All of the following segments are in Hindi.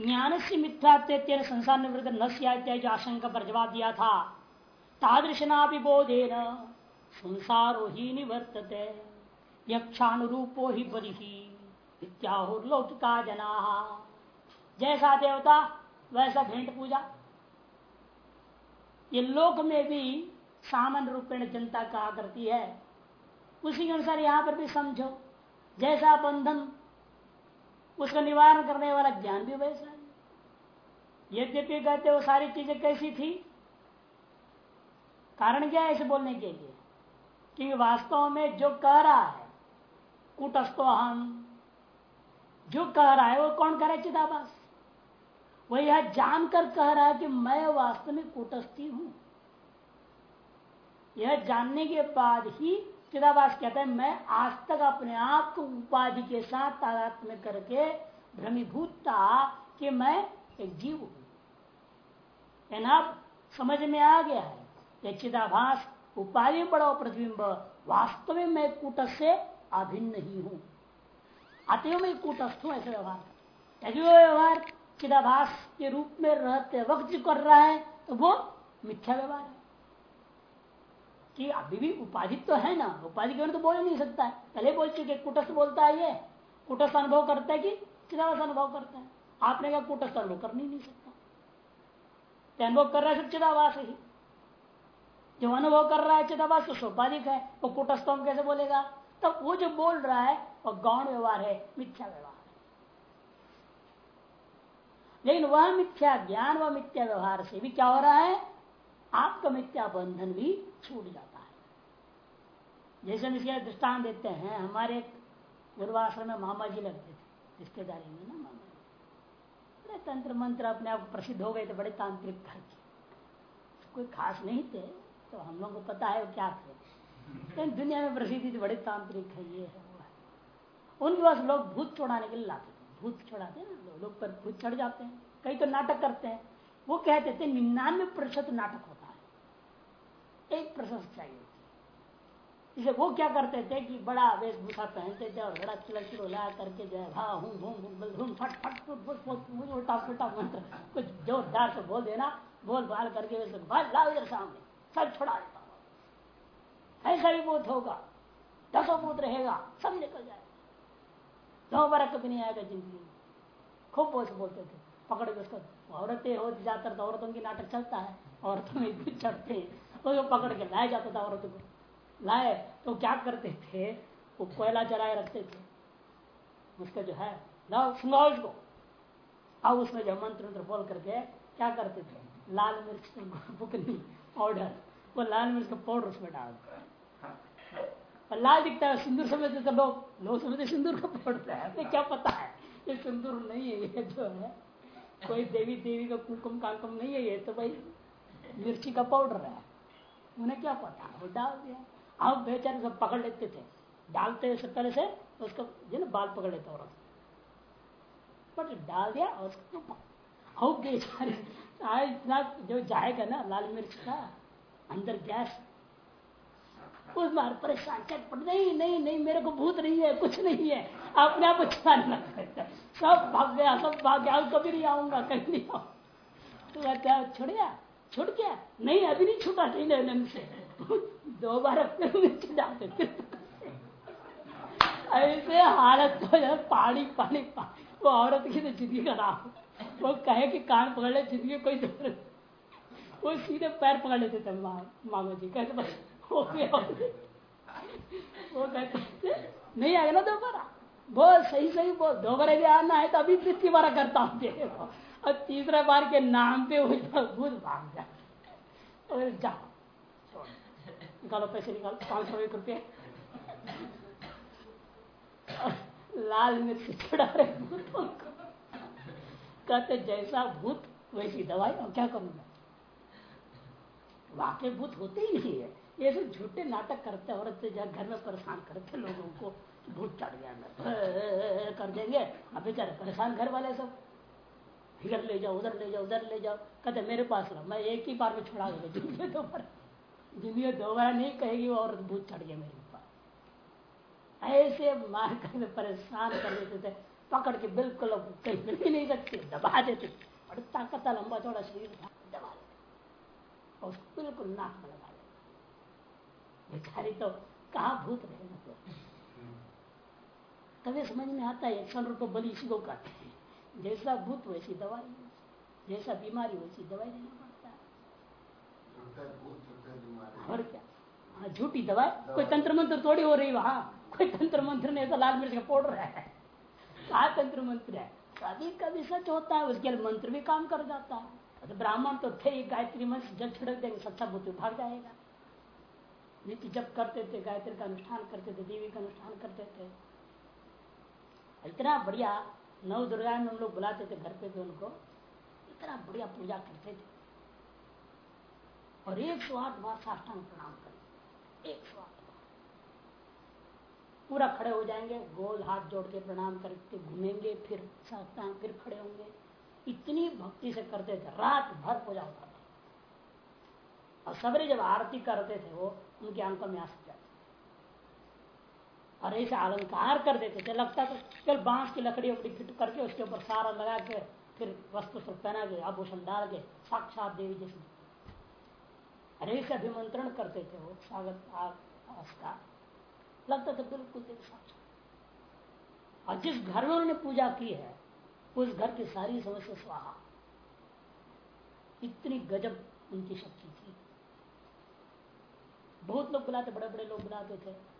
ज्ञान से मिथ्यात्व संसार निवृत्त न जो आशंका पर जवाब दिया था। तादृशना भी बोधे न संसारो ही निवर्तते। यक्षानुरूपो ही बलि। इत्याहुर्लौकिका जना। जैसा देवता, वैसा भेंट पूजा। ये लोक में भी सामान्य रूपेण जनता कहा करती है। उसी के अनुसार यहाँ पर भी समझो। जैसा बंधन उसका निवारण करने वाला ज्ञान भी वैसा है। यद्यपि कहते वो सारी चीज़ें कैसी थी? कारण क्या है इसे बोलने के लिए? कि वास्तव में जो कह रहा है कुटस्तो हम जो कह रहा है वो कौन कह रहा है चिदाबास वो यह जानकर कह रहा है कि मैं वास्तव में कुटस्थी हूँ। यह जानने के बाद ही चिदाबास कहता है, मैं आज तक अपने आप को उपाधि के साथ तादात्म्य करके भ्रमीभूत था कि मैं एक जीव हूँ। अब समझ में आ गया है? ये चिदाभास उपाधि बड़ा प्रतिबिंब वास्तव में मैं कूटस्थ से अभिन्न ही हूँ। अतएव मैं कूटस्थ हूँ, ऐसे व्यवहार यदि वो व्यवहार चिदाभास के रूप में रहते वक्त कर रहा है तो वो मिथ्या व्यवहार है। कि अभी भी उपाधि तो है ना उपाधि के तो बोल नहीं सकता है। पहले बोल चुके कुटस्थ बोलता है ये। कुटस्थ अनुभव करता है कि चिदावास अनुभव करता है। आपने कहा कुटस्थ अनुभव कर नहीं, सकता। अनुभव कर रहा है सब चिदावास ही। जो अनुभव कर रहा है चिदावास तो सोपाधिक है। वो कुटस्थ हम कैसे बोलेगा? तो वो जो बोल रहा है वो गौण व्यवहार है मिथ्या व्यवहार लेकिन वह मिथ्या ज्ञान व मिथ्या व्यवहार से भी क्या हो रहा है? आपका बंधन भी छूट जाता है। जैसे हम इसके दृष्टान देते हैं, हमारे गुरुवाश्रम में मामा जी लगते थे, रिश्तेदारी में ना मामा जी। बड़े तंत्र मंत्र अपने आप प्रसिद्ध हो गए थे, बड़े तांत्रिक करके कोई खास नहीं थे तो हम लोग को पता है वो क्या थे। लेकिन दुनिया में प्रसिद्धि थी बड़े तांत्रिक है, ये है, वो है। उनके पास लोग भूत छोड़ाने के लिए लाते थे। भूत छोड़ाते हैं ना, लोग पर भूत चढ़ जाते हैं। कई तो नाटक करते हैं। वो कहते थे, निन्यानवे प्रतिशत नाटक होता एक प्रशस्त चाहिए इसे वो क्या करते थे कि बड़ा वेशभूषा पहनते थे और बड़ा चिलक चिला करके जो है, भा हूँ घूम फट फट उल्टा पुलटा मंत्र कुछ जोरदार से बोल देना, बोल बाल करके वैसे लाओ इधर सामने सब छोड़ा देता हूँ। ऐसा भी बोध होगा, दसों बोध रहेगा, सब निकल जाएगा। दो बार कभी नहीं आएगा ज़िंदगी में। खूब से बोलते थे, पकड़ के उसको, औरतें हो, ज़्यादातर तो औरतों की नाटक चलता है, औरतों में भी चढ़ते हैं। तो पकड़ के लाया जाता था औरतों को। लाए तो क्या करते थे? वो कोयला जलाए रखते थे। उसका जो है, लाओ सुनाओ उसको। अब उसमें जो मंत्र मंत्र बोल करके क्या करते थे? लाल मिर्च बुकनी पाउडर, वो लाल मिर्च का पाउडर उसमें डाल और लाल दिखता है, सिंदूर समझते तो लोग लोग समझते सिंदूर का पाउडर है तो क्या पता है? ये सिंदूर नहीं है, ये जो है, कोई देवी देवी का कुमकुम काकुम नहीं है, ये तो भाई मिर्ची का पाउडर है। उन्हें क्या पता? वो डाल दिया। अब बेचारे सब पकड़ लेते थे। डालते से पहले से उसका जो ना, बाल पकड़ लेते औरत बट डाल दिया और उसको अब बेचारे इतना जो जाएगा ना, लाल मिर्च का, अंदर गैस। उस बार परेशान चटपट नहीं नहीं नहीं, मेरे को भूत नहीं है, कुछ नहीं है। अपने आप छाने सब भाग गया, सब भाग गया, कभी नहीं आऊँगा कहीं नहीं आऊँगा। तो कहते छोड़ गया? छूट गया नहीं, अभी नहीं छूटा नहीं से दो बार अपने जाते ऐसे हालत तो है पानी पानी पानी। वो औरत की तो ज़िंदगी का नाम वो कहे कि कान पकड़ ले, ज़िंदगी कोई ज़रूरत वो सीधे पैर पकड़ लेते थे मामा जी। कहते, बस, हो गया वो कहते, नहीं आएगा ना दोबारा? बोल, सही सही बोल। दोबारा भी आना है तो अभी तीसरी बार करता हूँ। और तीसरा बार के नाम पे वो भूत भाग जाए जाओ। निकालो पैसे निकालो, पाँच सौ एक रुपये। लाल मिर्च चढ़ा रहे भूतों को। कहते, जैसा भूत, वैसी दवाई, और क्या करूँगा? वाकई भूत होते ही नहीं है। ये सब झूठे नाटक करते औरत घर में परेशान करते लोगों को, भूत चढ़ गया। कर देंगे। अब बेचारे परेशान घर वाले सब। इधर ले जाओ, उधर ले जाओ, उधर ले जाओ। कहते, मेरे पास रहो। मैं एक ही बार में छुड़ा दूँगा ज़िंदगी दो बार ज़िंदगी दो बार नहीं कहेगी और भूत चढ़ गया मेरे ऊपर ऐसे मार कर परेशान कर देते थे। पकड़ के बिल्कुल कहीं मिल ही नहीं सकते। दबा देते। और ताकत लंबा चौड़ा शरीर था। दबा देते। और उसको बिल्कुल नाक में लगा देते। बेचारी तो कहा भूत रहे तो तभी समझ में आता है एक्शन रुपये बलि इसी को कहते हैं। जैसा भूत वैसी दवाई जैसा बीमारी वैसी दवाई देना पड़ता है और क्या? हाँ झूठी दवाई? कोई तंत्र मंत्र थोड़ी हो रही वहाँ? कोई तंत्र मंत्र नहीं तो लाल मिर्च का पाउडर है। कहा तंत्र मंत्र है कभी कभी सच होता है उसके लिए मंत्र भी काम कर जाता है। तो ब्राह्मण तो थे गायत्री मंत्र जल छिड़क देंगे सच्चा भूत भाग जाएगा। नित्य जब करते थे गायत्री का अनुष्ठान करते थे देवी का अनुष्ठान करते थे। इतना बढ़िया नव दुर्गा में हम लोग बुलाते थे, घर पे थे उनको। इतना बढ़िया पूजा करते थे। और एक सौ आठ बार साष्टांग प्रणाम करें एक सौ आठ बार। पूरा खड़े हो जाएँगे, गोल हाथ जोड़ के प्रणाम करके घूमेंगे, फिर साष्टांग, फिर खड़े होंगे। इतनी भक्ति से करते थे, रात भर पूजा होता था। और सबरे जब आरती करते थे वो, उनकी आँखों में आँसू और ऐसे अलंकार कर देते थे, लगता था, चल बाँस की लकड़ी उकड़ी फिट करके उसके ऊपर सारा लगा के फिर वस्त्र सब पहना के, आभूषण डाल के, साक्षात देवी जैसे। अरे से अभिमंत्रण करते थे वो, स्वागत का लगता था बिल्कुल देव साक्षात। और जिस घर में उन्होंने पूजा की है, उस घर की सारी समस्या स्वाहा। इतनी गजब उनकी शक्ति थी। बहुत लोग बुलाते बड़े बड़े लोग बुलाते थे।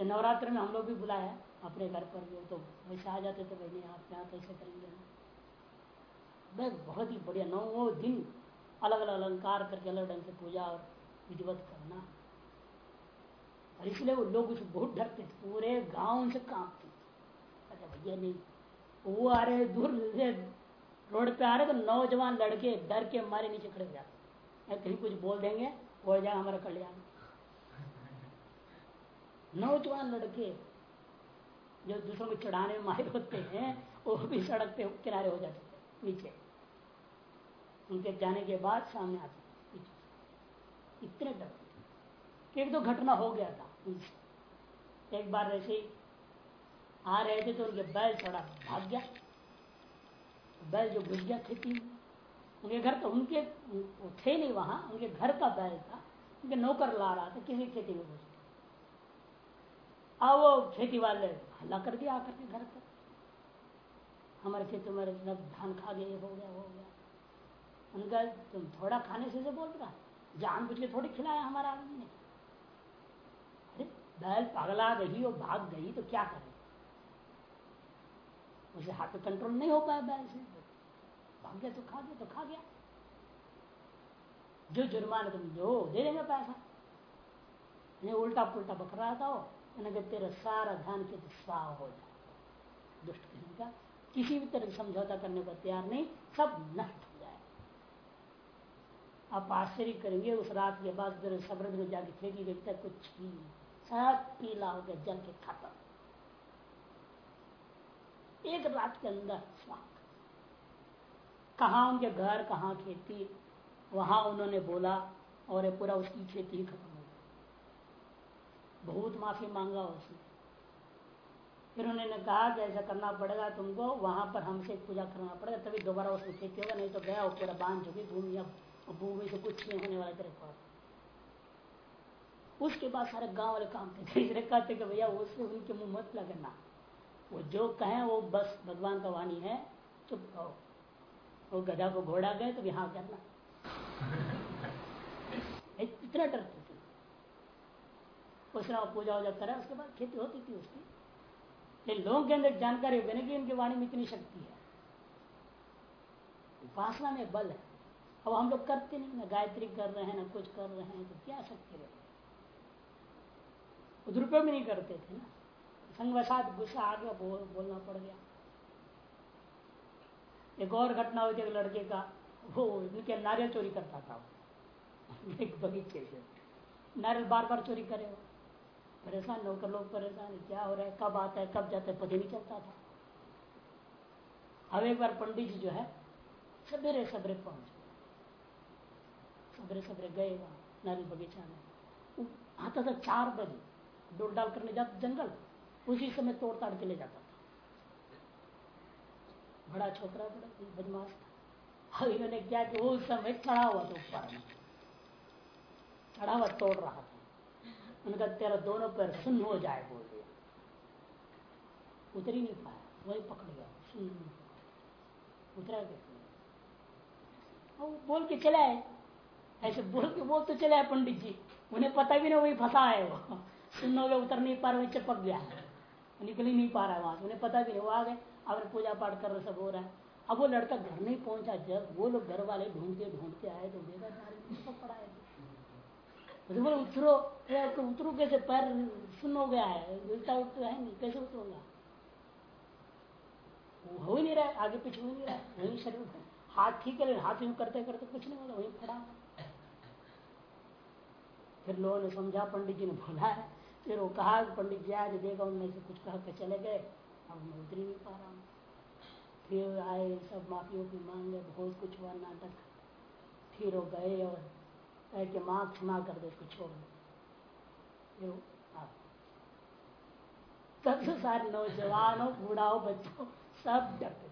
नवरात्र में हम लोग भी बुलाया, अपने घर पर भी। तो वैसे आ जाते थे, भाई नहीं, आप यहाँ कैसे करेंगे? ना बहुत ही बढ़िया, नौ दिन अलग अलग अलंकार करके अलग ढंग से पूजा और विधिवत करना। और इसलिए वो लोग उसे बहुत डरते थे, पूरे गाँव से कांपते थे। भैया नहीं, वो आ रहे दूर से रोड पे आ रहे तो नौजवान लड़के डर के मारे नीचे खड़े हो जाते कहीं कुछ बोल देंगे हो जाए हमारा कल्याण। नौजवान लड़के जो दूसरों को चढ़ाने में माहिर होते हैं, वो भी सड़क पे किनारे हो जाते थे नीचे। उनके जाने के बाद सामने आते इतने डर। एक दो घटना हो गया था एक बार ऐसे ही आ रहे थे तो उनके बैल थोड़ा भाग गया। बैल जो घुस गया खेती उनके घर तो उनके थे नहीं वहाँ, उनके घर का बैल था। उनके नौकर ला रहा था किसी खेती में घुस अब वो खेती वाले। हल्ला कर दिया आकर के घर पर हमारे खेत में धान खा गए हो गया हो गया। उनका तुम थोड़ा खाने से, बोल रहा जान बुझ के थोड़ी खिलाया हमारा आदमी ने। अरे बैल पगला गई और भाग गई तो क्या करे? उसे हाथ पे कंट्रोल नहीं हो पाया बैल से। भाग गया तो खा गया तो खा गया। जो जुर्माना तुम दो दे देंगे पैसा। उल्टा पुल्टा बक रहा था वो। तेरा सारा ध्यान के स्वाह हो जाए दुष्ट का किसी भी तरह समझौता करने को तैयार नहीं, सब नष्ट हो जाए। आप आश्चर्य करेंगे, उस रात के बाद सब्रद में जाके फेंकी गई तक कुछ भी सब पीला हो गया, जल के खत्म। एक रात के अंदर स्वाद कहा उनके घर, कहा खेती? वहाँ उन्होंने बोला, और पूरा उसकी खेती खत्म बहुत माफ़ी मांगा उसने। फिर उन्होंने कहा कि ऐसा करना पड़ेगा तुमको, वहाँ पर हमसे पूजा करना पड़ेगा, तभी दोबारा उसमें खेती होगा, नहीं तो गया पूरा बाँध चुकी भूमि, अब भूमि से कुछ नहीं होने वाला तेरे पास। उसके बाद सारे गाँव वाले काम इसलिए कहते कि भैया उससे उनके मुँह मत लगना। वो जो कहे, वो बस भगवान का वाणी है, चुप रहो। वो गधा को घोड़ा गए तो यहाँ करना। इतना डरते उसने पूजा वूजा करा उसके बाद खेती होती थी उसकी। लेकिन लोगों के अंदर जानकारी हो गई कि उनकी वाणी में इतनी शक्ति है। उपासना में बल है। अब हम लोग करते नहीं ना गायत्री कर रहे हैं ना कुछ कर रहे हैं तो क्या शक्ति रहे? दुरुपयोग नहीं करते थे ना। संगवसात गुस्सा आ गया बोल, बोलना पड़ गया। एक और घटना हुई थी एक लड़के का। वो उनके नारियल चोरी करता था। एक बगीचे से। नारियल बार बार चोरी करे वो। परेशान, नौकर लोग परेशान, क्या हो रहा है, कब आता है, कब जाता है, पता नहीं चलता था। अब एक बार पंडित जी जो है, सबेरे सबरे पहुँच गए। सबरे सवेरे गए वहाँ नारियल बगीचा में। आता था चार बजे, डोल डाल करने जाता जंगल, उसी समय तोड़ ताड़ के ले जाता था। बड़ा छोकरा, बड़ा बदमाश था। अब इन्होंने क्या कि उस समय चढ़ा हुआ था ऊपर चढ़ा हुआ तोड़ रहा था। उनका तेरा दोनों पैर सुन हो जाए, बोल दिया। उतर ही नहीं पाया, वही पकड़ गया सुन उतरा कैसे बोल के चला है ऐसे बोल के बोल तो चले पंडित जी। उन्हें पता भी नहीं वही फंसा है वो। सुनोगे उतर नहीं पा रहे चिपक गया। निकल ही नहीं पा रहा है वहाँ उन्हें पता भी नहीं, वो आ गए। अब पूजा पाठ कर रहे, सब हो रहा है। अब वो लड़का घर नहीं पहुँचा। जब वो लोग घर वाले ढूंढते ढूंढते आए तो देखा पड़ा है तो बोले, उतरो तो उतरो, कैसे पैर सुन हो गया है? उल्टा उठ है नहीं, कैसे उतरोगा? हो ही नहीं रहा आगे पीछे हो नहीं रहा वही शरीर हाथ ठीक है हाथ यूँ करते करते कुछ नहीं होगा वही खड़ा फिर लोगों ने समझा, पंडित जी ने बोला है फिर वो कहा, पंडित जी, आज देखा, उनमें से कुछ कह के चले गए, अब मैं उतर ही नहीं पा रहा हूँ। फिर आए सब माफियों की मांगे, बहुत कुछ हुआ नाटक। फिर वो गए और कह के माँ क्षमा कर दे उसको छोड़ दो। फिर तब से सारे नौजवानों बूढ़ाओ बच्चों सब डरते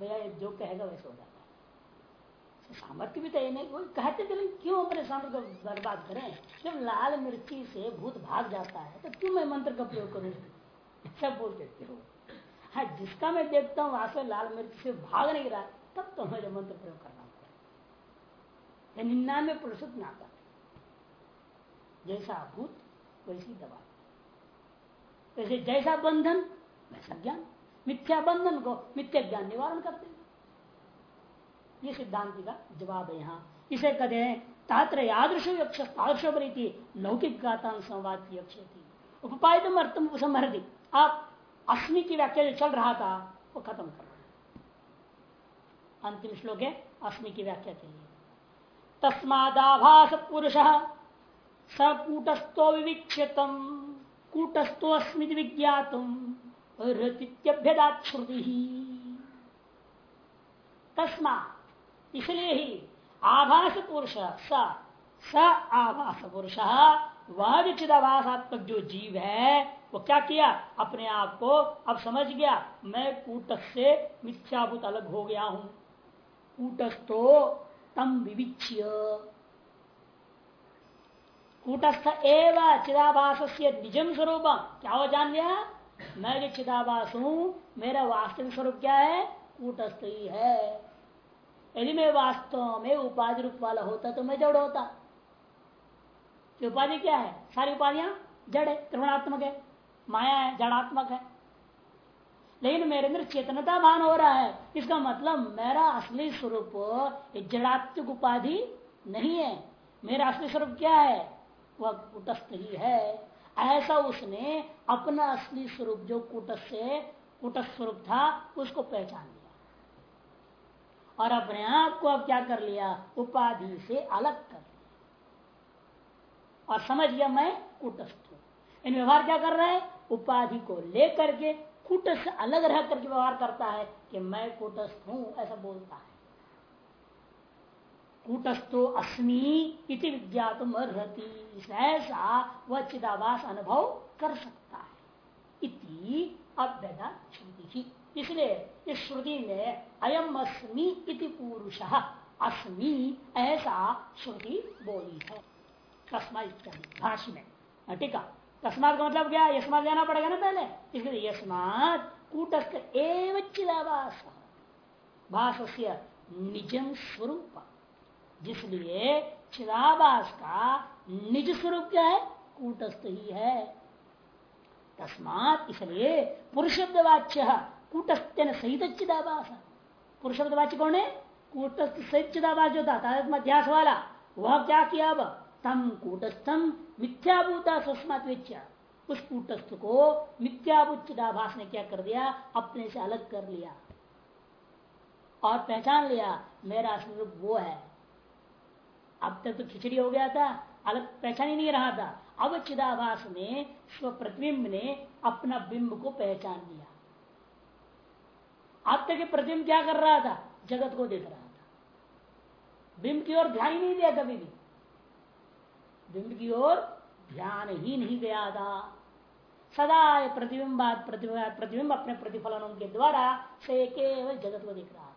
भैया जो कहेगा वैसे हो जाता है। सामर्थ्य भी तो ये नहीं कोई कहते थे क्यों अपने सामर्थ्य को बर्बाद करें? जब लाल मिर्ची से भूत भाग जाता है तो क्यों मैं मंत्र का प्रयोग करूँ? सब बोल देते हो। हाँ जिसका मैं देखता हूँ से लाल मिर्च से भाग नहीं रहा, तब तो मुझे मंत्र प्रयोग करना निन्यानवे प्रतिशत आता जैसा भूत, वैसी दवा। वैसे जैसा बंधन, वैसा ज्ञान। मिथ्या बंधन को मिथ्या ज्ञान निवारण करते ये सिद्धांति का जवाब है यहाँ। इसे कहते हैं तात्र यादृश आदर्श लौकिक गाता संवाद की थी उपाय अर्थम आप अश्मी की व्याख्या जो चल रहा था, वो खत्म कर अंतिम श्लोक है अश्मी की व्याख्या के लिए। तस्मादाभास पुरुष सकूटस्थो विवीक्षतम कूटस्थो अस्मित विज्ञातुम श्रुति तस्मा इसलिए ही आभास पुरुष स स आभास पुरुष वह भी चिदाभासात्मक जो जीव। है वो क्या किया? अपने आप को अब समझ गया, मैं कूटस्थ से मिथ्याभूत अलग हो गया हूँ। कूटस्थो तम विविच्य। कूटस्थ एवं चिदाभास से निजम स्वरूप। क्या हो जान लिया? मैं जो चिदाभास हूँ मेरा वास्तविक स्वरूप क्या है? कूटस्थ ही है। यदि मैं वास्तव में उपाधि रूप वाला होता तो मैं जड़ होता। उपाधि क्या है? सारी उपाधियाँ जड़ है, त्रिगुणात्मक है, माया है, जड़ात्मक है। लेकिन मेरे अंदर चेतनता भान हो रहा है। इसका मतलब मेरा असली स्वरूप जड़ात्मक उपाधि नहीं है। मेरा असली स्वरूप क्या है? वह कुटस्थ ही है। ऐसा उसने अपना असली स्वरूप, जो कुटस्थ से कुटस्थ स्वरूप था, उसको पहचान लिया। और अपने आप को अब क्या कर लिया? उपाधि से अलग कर लिया। और समझ गया मैं कुटस्थ हूँ। इन व्यवहार क्या कर रहा है? उपाधि को लेकर के कुट से अलग रह करके व्यवहार करता है कि मैं कुटस्थ हूँ, ऐसा बोलता है। कूटस्थो अस्मी इति विज्ञातम अर्ति ऐसा वह चिदावास अनुभव कर सकता है। इति अभ्यदा श्रुति। इसलिए इस श्रुति में अयम अस्मी इति पुरुष, अस्मी ऐसा श्रुति बोली है। तस्मा इत्यादि। भाष्य में। ठीक तस्मात का मतलब क्या? यशमात जाना पड़ेगा ना पहले। इसलिए यशमात कूटस्थ एवं चिदावास भाष्य निजम स्वरूप। जिसलिए चिदावास का निज स्वरूप क्या है? कूटस्थ ही है। तस्मात इसलिए पुरुषवाच्य कूटस्थ्य सहित चिदाभास। पुरुष वाच्य कौन है? कूटस्थ सहित चिदाभास जो था अध्यास वाला, वह क्या किया अब? तम कूटस्थम मिथ्याभूता सुष्मात उस कूटस्थ को मिथ्याभूत चिदाभास ने क्या कर दिया? अपने से अलग कर लिया। और पहचान लिया, मेरा स्वरूप वो है। अब तक तो खिचड़ी हो गया था, अलग पहचान ही नहीं रहा था। अब चिदाभास ने स्व प्रतिबिंब ने अपना बिंब को पहचान लिया। अब तक प्रतिबिंब क्या कर रहा था? जगत को देख रहा था। बिंब की ओर ध्यान ही नहीं दिया कभी भी। बिंब की ओर ध्यान ही नहीं गया था। सदा प्रतिबिंब प्रतिबिंब अपने प्रतिफलनों के द्वारा से केवल जगत को दिख रहा था।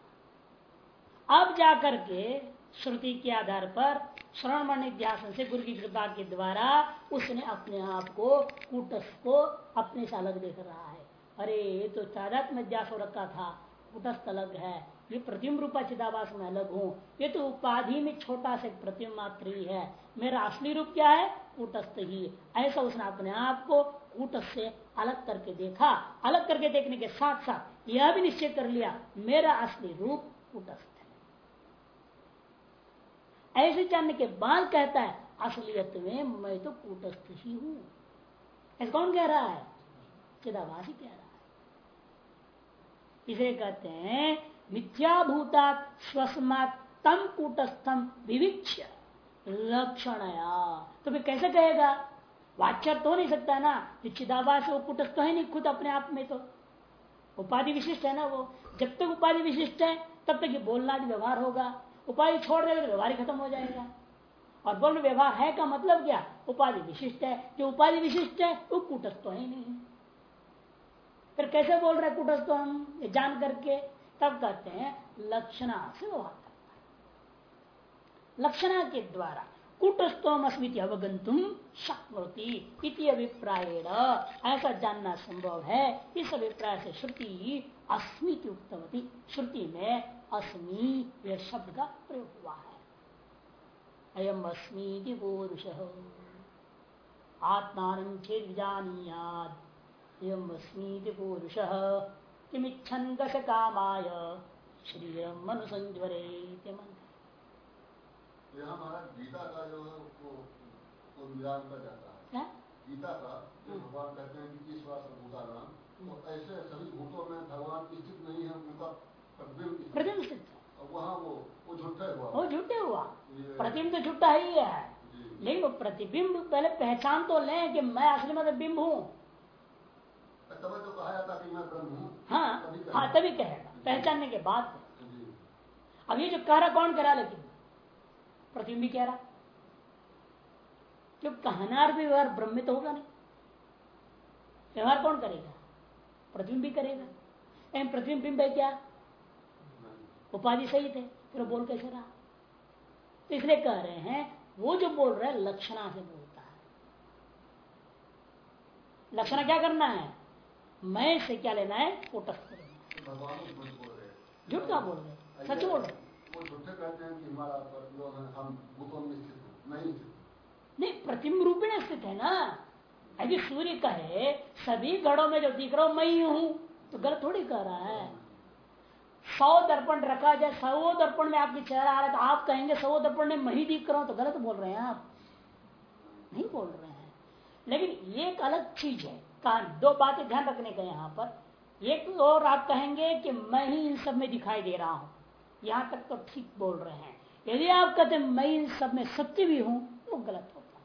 अब जाकर के श्रुति के आधार पर श्रवण मन इतिहास से गुरु की कृपा के द्वारा उसने अपने आप को कुटस को अपने से अलग देख रहा है। अरे, ये तो चादत में अध्यास हो रखा था। कुटस्थ अलग है। ये प्रतिम रूपा चिदावास में अलग हूँ। ये तो उपाधि में छोटा सा प्रतिम मात्र ही है। मेरा असली रूप क्या है? कूटस्थ ही। ऐसा उसने अपने आप को कूटस्थ से अलग करके देखा। अलग करके देखने के साथ साथ यह भी निश्चय कर लिया, मेरा असली रूप कूटस्थ है। ऐसे जानने के बाद कहता है, असलियत में मैं तो कूटस्थ ही हूँ। ऐसा कौन कह रहा है? चिदावासी कह रहा है। इसे कहते हैं मिथ्याभूता स्वस्मात तम कूटस्थम विविक्ष लक्षणया। तो फिर कैसे कहेगा? वाच्य तो नहीं सकता ना। चिदाभास वो कुटस्थ तो है नहीं खुद अपने आप में तो। उपाधि विशिष्ट है ना वो। जब तक उपाधि विशिष्ट है, तब तक ये बोलना भी व्यवहार होगा। उपाधि छोड़ देगा तो व्यवहार खत्म हो जाएगा। और बोल व्यवहार है का मतलब क्या? उपाधि विशिष्ट है। जो उपाधि विशिष्ट है, वो कुटस्थ तो है नहीं। फिर कैसे बोल रहे कुटस्थ हम? जान करके। तब कहते हैं लक्षणा से व्यवहार लक्षणा के द्वारा कुटस्थोम अस्मित अवगंतुम शक्नोती इति अभिप्राय ऐसा जानना संभव है, इस अभिप्राय से श्रुति अस्मित उक्तवती। श्रुति में अस्मी यह शब्द का प्रयोग हुआ है। अयम अस्मी पुरुष। आत्मान चेत जानीयाद एवं अस्मी पुरुष। किमिच्छन दश कामाय श्री मनुसंज्वरे मंत्र यहाँ हमारा गीता का जो है वो वो निदान कर जाता है। गीता का जो हाँ। भगवान कहते हैं कि ईश्वर सर्वभूता नाम तो हाँ। ऐसे सभी भूतों में भगवान स्थित नहीं है उनका प्रतिबिंब वहाँ वो वो झूठे हुआ। वो झूठे हुआ। प्रतिबिंब तो झूठा ही है। लेकिन वो प्रतिबिंब पहले पहचान तो लें कि मैं असली में बिंब हूँ। तो कहा जाता कि मैं ब्रह्म हूँ। हाँ हाँ तभी कहेगा। पहचानने के बाद अब ये जो कह रहा कौन करा लेकिन? प्रतिबिंब भी कह रहा। जो कहनार भी व्यवहार ब्रह्म तो होगा नहीं। व्यवहार कौन करेगा? प्रतिबिंब भी करेगा। एम प्रतिबिंब है क्या? उपाधि सही थे फिर बोल कैसे रहा? तो इसलिए कह रहे हैं वो जो बोल रहे हैं लक्षणा से बोलता है। लक्षणा क्या करना है? मैं से क्या लेना है? कुटस्थ झूठ क्या बोल रहे सच बोल रहे नहीं नहीं प्रतिम रूप में स्थित है ना? अभी सूर्य कहे सभी घड़ों में जो दिख रहा हूँ मैं ही। हूँ तो गलत थोड़ी कह रहा है। सौ दर्पण रखा जाए सौ दर्पण में आपकी चेहरा आ रहा है तो आप कहेंगे सौ दर्पण में मैं ही दिख रहा हूँ तो गलत बोल रहे हैं आप। नहीं बोल रहे हैं। लेकिन एक अलग चीज़ है। दो बातें ध्यान रखने का यहाँ पर। एक और आप कहेंगे कि मैं ही इन सब में दिखाई दे रहा हूँ। यहाँ तक तो ठीक बोल रहे हैं। यदि आप कहते मैं इन सब में सत्य भी हूँ तो गलत होता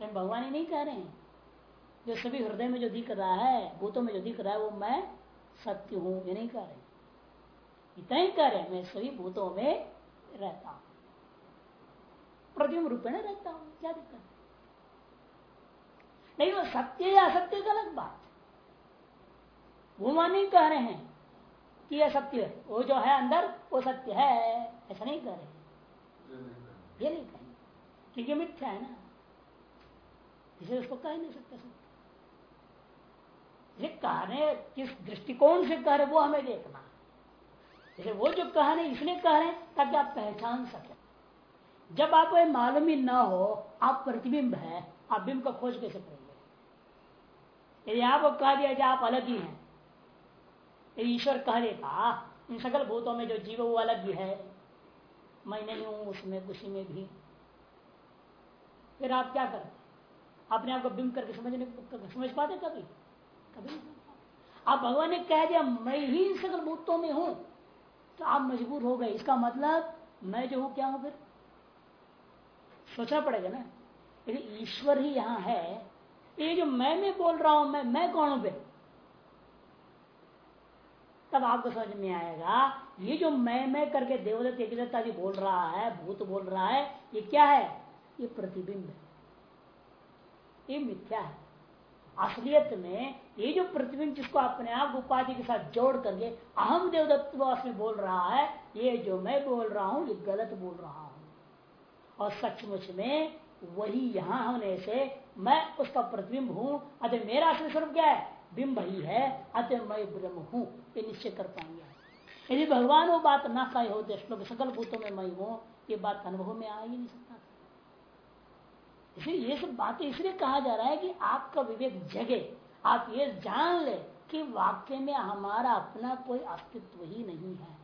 है। भगवान ही नहीं कह रहे हैं। जो सभी हृदय में जो दिख रहा है, भूतों में जो दिख रहा है, वो मैं सत्य हूँ, ये नहीं कह रहे इतना ही कह रहे मैं सभी भूतों में रहता हूँ। प्रतिम रूप में रहता हूँ, क्या दिक्कत नहीं वो सत्य या असत्य का अलग बात वो मान कह रहे हैं कि यह सत्य है। वो जो है अंदर वो सत्य है। ऐसा नहीं कह रहे ये नहीं कहेंगे क्योंकि मिथ्या है ना। इसे उसको कह नहीं सकते सत्य कह रहे किस दृष्टिकोण से कह रहे वो हमें देखना जैसे वो जो कह रहे इसलिए कह रहे ताकि आप पहचान सके। जब आप मालूम ही ना हो आप प्रतिबिंब है आप बिंब का खोज कैसे करेंगे? यदि आपको कह दिया जाए आप अलग ही हैं। यदि ईश्वर कह देता इन सकल भूतों में जो जीव वो अलग भी है। मैं नहीं हूँ, उसमें, उसी में भी। फिर आप क्या करते अपने आप को बिंब करके समझने समझ पाते कभी? कभी आप भगवान ने कह दिया, मैं ही इन सकल भूतों में हूँ। तो आप मजबूर हो गए। इसका मतलब मैं जो हूँ, क्या हूँ फिर? सोचना पड़ेगा ना। यदि ईश्वर ही यहाँ है ये जो मैं में बोल रहा हूँ, मैं मैं कौन हूँ तब आपको समझ में आएगा, ये जो मैं मैं करके देवदत्त एकदत्ता आदि बोल रहा है, भूत बोल रहा है, ये क्या है? ये प्रतिबिंब है। ये मिथ्या है। असलियत में ये जो प्रतिबिंब जिसको अपने आप उपाधि के साथ जोड़ करके अहम देवदत्त बोल रहा है, ये जो मैं बोल रहा हूँ, ये गलत बोल रहा हूँ। और सचमुच में वही यहाँ होने से मैं उसका प्रतिबिंब हूँ, अतः मेरा असली स्वरूप क्या है? बिंब ही है, अतः मैं ब्रह्म हूँ। ये निश्चय कर पाएँगे। यदि भगवान वो बात ना कहे होते श्लोक सकल भूतों में मैं हूँ, ये बात अनुभव में आ ही नहीं सकता। इसलिए ये सब बातें इसलिए कहा जा रहा है कि आपका विवेक जगे। आप ये जान ले कि वाक्य में हमारा अपना कोई अस्तित्व ही नहीं है।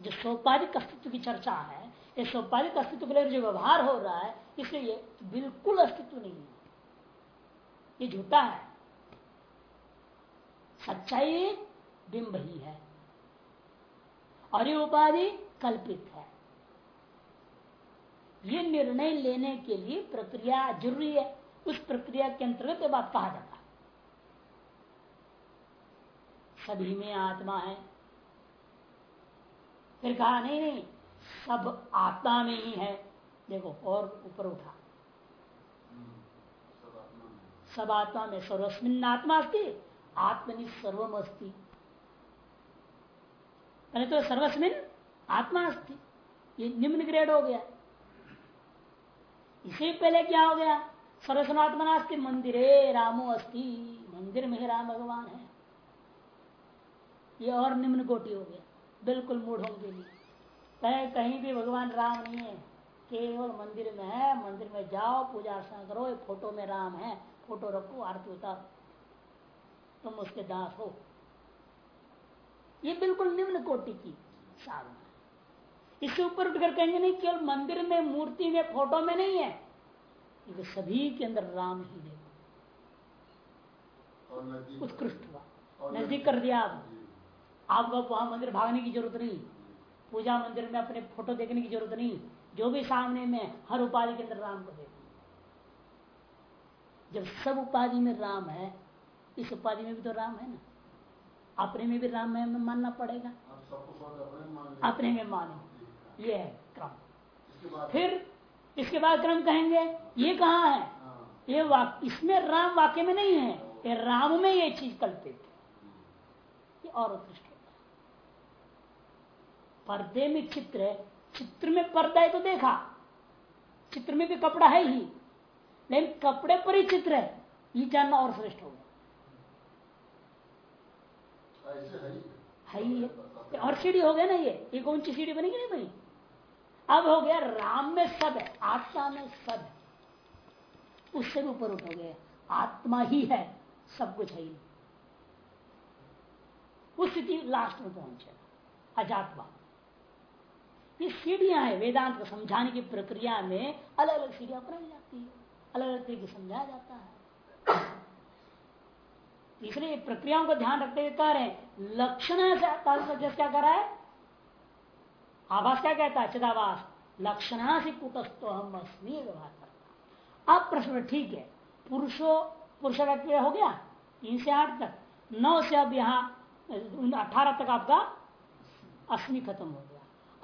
जो सोपाधिक अस्तित्व की चर्चा है ये सोपाधिक अस्तित्व के लिए जो व्यवहार हो रहा है, इसलिए ये बिल्कुल अस्तित्व नहीं है। ये झूठा है। सच्चाई बिंब ही है। और ये उपाधि कल्पित है। ये निर्णय लेने के लिए प्रक्रिया ज़रूरी है। उस प्रक्रिया के अंतर्गत ये बात कहा जाता है। सभी में आत्मा है। फिर कहा, नहीं नहीं सब आत्मा में ही है। देखो, और ऊपर उठा। सब आत्मा में सर्वस्मिन आत्मा अस्ति, आत्मनि सर्वम अस्ति पहले तो सर्वस्मिन आत्मा अस्थि ये निम्न ग्रेड हो गया। इसे पहले क्या हो गया? सर्वसनात्मना अस्ति, मंदिरे रामो अस्थि मंदिर में राम भगवान है। ये और निम्न कोटि हो गया। बिल्कुल मूढ़ों के लिए कहीं कहीं भी भगवान राम नहीं है केवल मंदिर में है मंदिर में जाओ पूजा अर्चना करो एक फ़ोटो में राम है फ़ोटो रखो आरती उतार। तुम उसके दास हो। ये बिल्कुल निम्न कोटि की साधना इससे ऊपर उठकर कहेंगे नहीं केवल मंदिर में मूर्ति में फ़ोटो में नहीं है ये सभी के अंदर राम ही देखो उत्कृष्ट हुआ नज़दीक कर दिया। आप आपको वहाँ मंदिर भागने की ज़रूरत नहीं। पूजा मंदिर में अपने फ़ोटो देखने की ज़रूरत नहीं। जो भी सामने में हर उपाधि के अंदर राम को देखो जब सब उपाधि में राम है इस उपाधि में भी तो राम है ना। अपने में भी राम है मानना पड़ेगा। अपने में मानो ये है क्रम। फिर इसके बाद क्रम कहेंगे ये कहा है? हाँ। ये वाक्य इसमें राम वाक्य में नहीं है। ये राम में ये चीज़ कल्पित है। ये और उत्कृष्ट पर्दे में चित्र है। चित्र में पर्दा है तो देखा। चित्र में भी कपड़ा है ही। लेकिन कपड़े पर ही चित्र है। ये जानना और श्रेष्ठ होगा। है ही। है और सीढ़ी हो गया ना ये? एक ऊँची सीढ़ी बनेगी नहीं बनी अब हो गया राम में सब है। आत्मा में सब है। उससे भी ऊपर उठ हो गया आत्मा ही है। सब कुछ है ही। उस स्थिति लास्ट में पहुँचे। अजात्मा ये सीढ़ियाँ है, वेदांत को समझाने की प्रक्रिया में अलग अलग सीढ़ियाँ अपनाई जाती है अलग अलग तरीके समझाया जाता है। इसलिए प्रक्रियाओं को ध्यान रखते हुए कह रहे हैं, लक्षण क्या कर रहा है? आभास क्या कहता है? चिदाभास। लक्षणा से कुटस्थो हम अस्मी व्यवहार करता। अब प्रश्न ठीक है, पुरुषो, पुरुष हो गया? तीन से आठ तक। नौ से अब यहाँ, अठारह तक आपका अस्मी खत्म हो गया।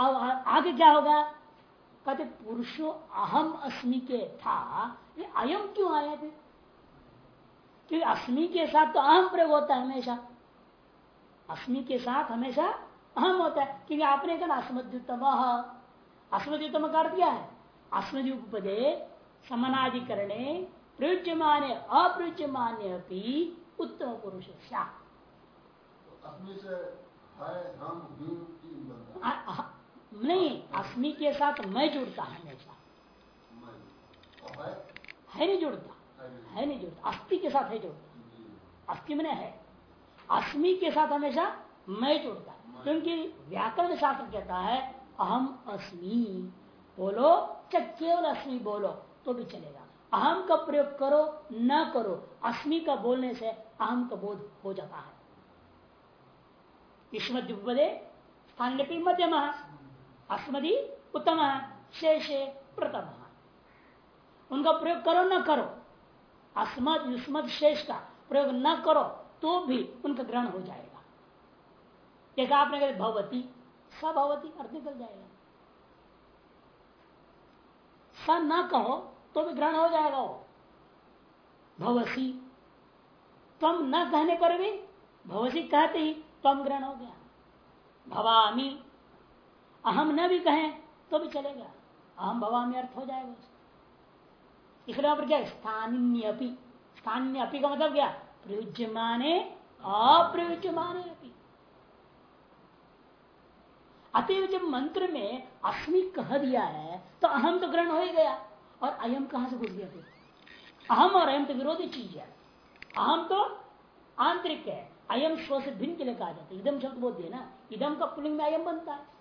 अब आगे क्या होगा? कहते पुरुषो अहम अस्मी के था। ये अयम क्यों आया थे क्योंकि अस्मी के साथ तो अहम प्रयोग होता है हमेशा। अस्मी के साथ हमेशा अहम होता है। क्योंकि आपने कहा अस्मद्युतम। अस्मद्युतम कर दिया है? अस्मदि उपदे समनाधिकरणे प्रयुज्यमान्य अप्रयुज्यमान्य उत्तम पुरुष नहीं अस्मि के साथ मैं जुड़ता है हमेशा। है नहीं जुड़ता? है नहीं जुड़ता। अस्थि के साथ है जुड़ता। अस्थि में है। अस्मि के साथ हमेशा मैं जुड़ता। क्योंकि व्याकरण शास्त्र कहता है, अहम अस्मि बोलो चाहे केवल अस्मि बोलो तो भी चलेगा। अहम का प्रयोग करो, न करो। अस्मि का बोलने से अहम का बोध हो जाता है। युष्मद्युपदे स्थान मध्यम अस्मदि उत्तम शेषे प्रथम। उनका प्रयोग करो न करो। अस्मद, युष्मद, शेष का प्रयोग न करो तो भी उनका ग्रहण हो जाएगा। जैसा आपने कहा भगवती स भगवती अर्थ निकल जाएगा। स न कहो तो भी ग्रहण हो जाएगा वो। भवसी तम न कहने पर भी, भवसी कहते ही तम ग्रहण हो गया। भवामी अहम न भी कहें तो भी चलेगा। अहम भवामी अर्थ हो जाएगा इसलिए पर क्या स्थानीय स्थानीय अपी का मतलब क्या? प्रयुज्य माने अप्रयुज्य माने अपी। अतएव जब मंत्र में अस्मि कह दिया है तो अहम तो ग्रहण हो ही गया। और अयम कहाँ से घुस गया फिर? अहम और अयम तो विरोधी चीज़ है। अहम तो आंतरिक है। अयम स्व से भिन्न के लिए कहा जाता है। इदम शब्द बोलते है ना? इदम का पुलिंग में अयम बनता है।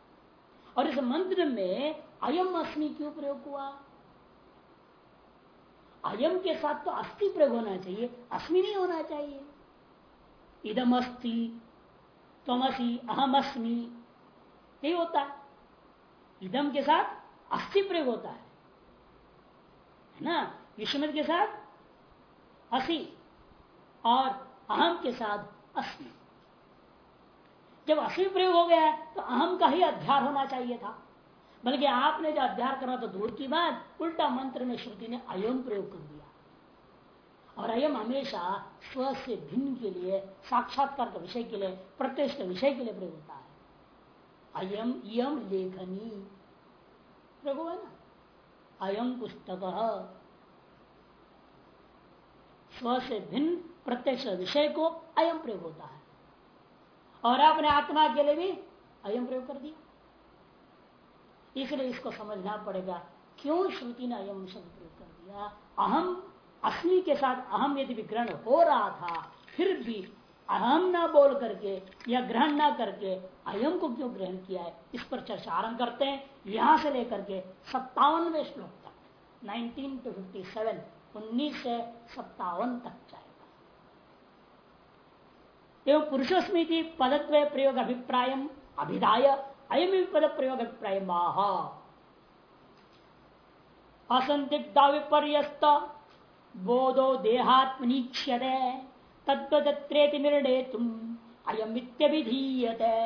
और इस मंत्र में अयम अस्मि क्यों प्रयोग हुआ? अयम के साथ तो अस्थि प्रयोग होना चाहिए, अस्मि नहीं होना चाहिए। इदम अस्थि तमसी अहम अस्मि यही होता। इदम के साथ अस्थि प्रयोग होता है ना? विषमत के साथ असी और अहम के साथ अस्मि। जब अस्मि प्रयोग हो गया तो अहम का ही अध्यार होना चाहिए था। बल्कि आपने जो अध्यार करा तो दूर की बात, उल्टा मंत्र में श्रुति ने अयम प्रयोग कर दिया। और अयम हमेशा स्व से भिन्न के लिए, साक्षात्कार का विषय के लिए, प्रत्यक्ष के विषय के लिए प्रयोग होता है। अयम यम लेखनी। प्रयोग है ना? अयम पुस्तक। स्व से भिन्न, प्रत्यक्ष विषय को अयम प्रयोग होता है। और अपने आत्मा के लिए भी अयम प्रयोग कर दिया। इसलिए इसको समझना पड़ेगा, क्यों श्रुति ने अयम शब्द प्रयोग कर दिया? अहम अस्मि के साथ अहम यदि विग्रहण हो रहा था, फिर भी अहम ना बोल करके या ग्रहण ना करके अयम को क्यों ग्रहण किया है? इस पर चर्चा आरंभ करते हैं। यहाँ से लेकर के सत्तावनवे श्लोक तक 19 टू 57 उन्नीस से सत्तावन तक जाएगा। एवं पुरुषोस्मृति पदत्व प्रयोग अभिप्राय अभिदाय अयम पद प्रयोग अभिप्राय असंदिग्धा विपर्यस्त, बोधो देहात्मनीक्ष्यते तत्वदत्रेति निर्णय तुम अयम इत्यभिधीयते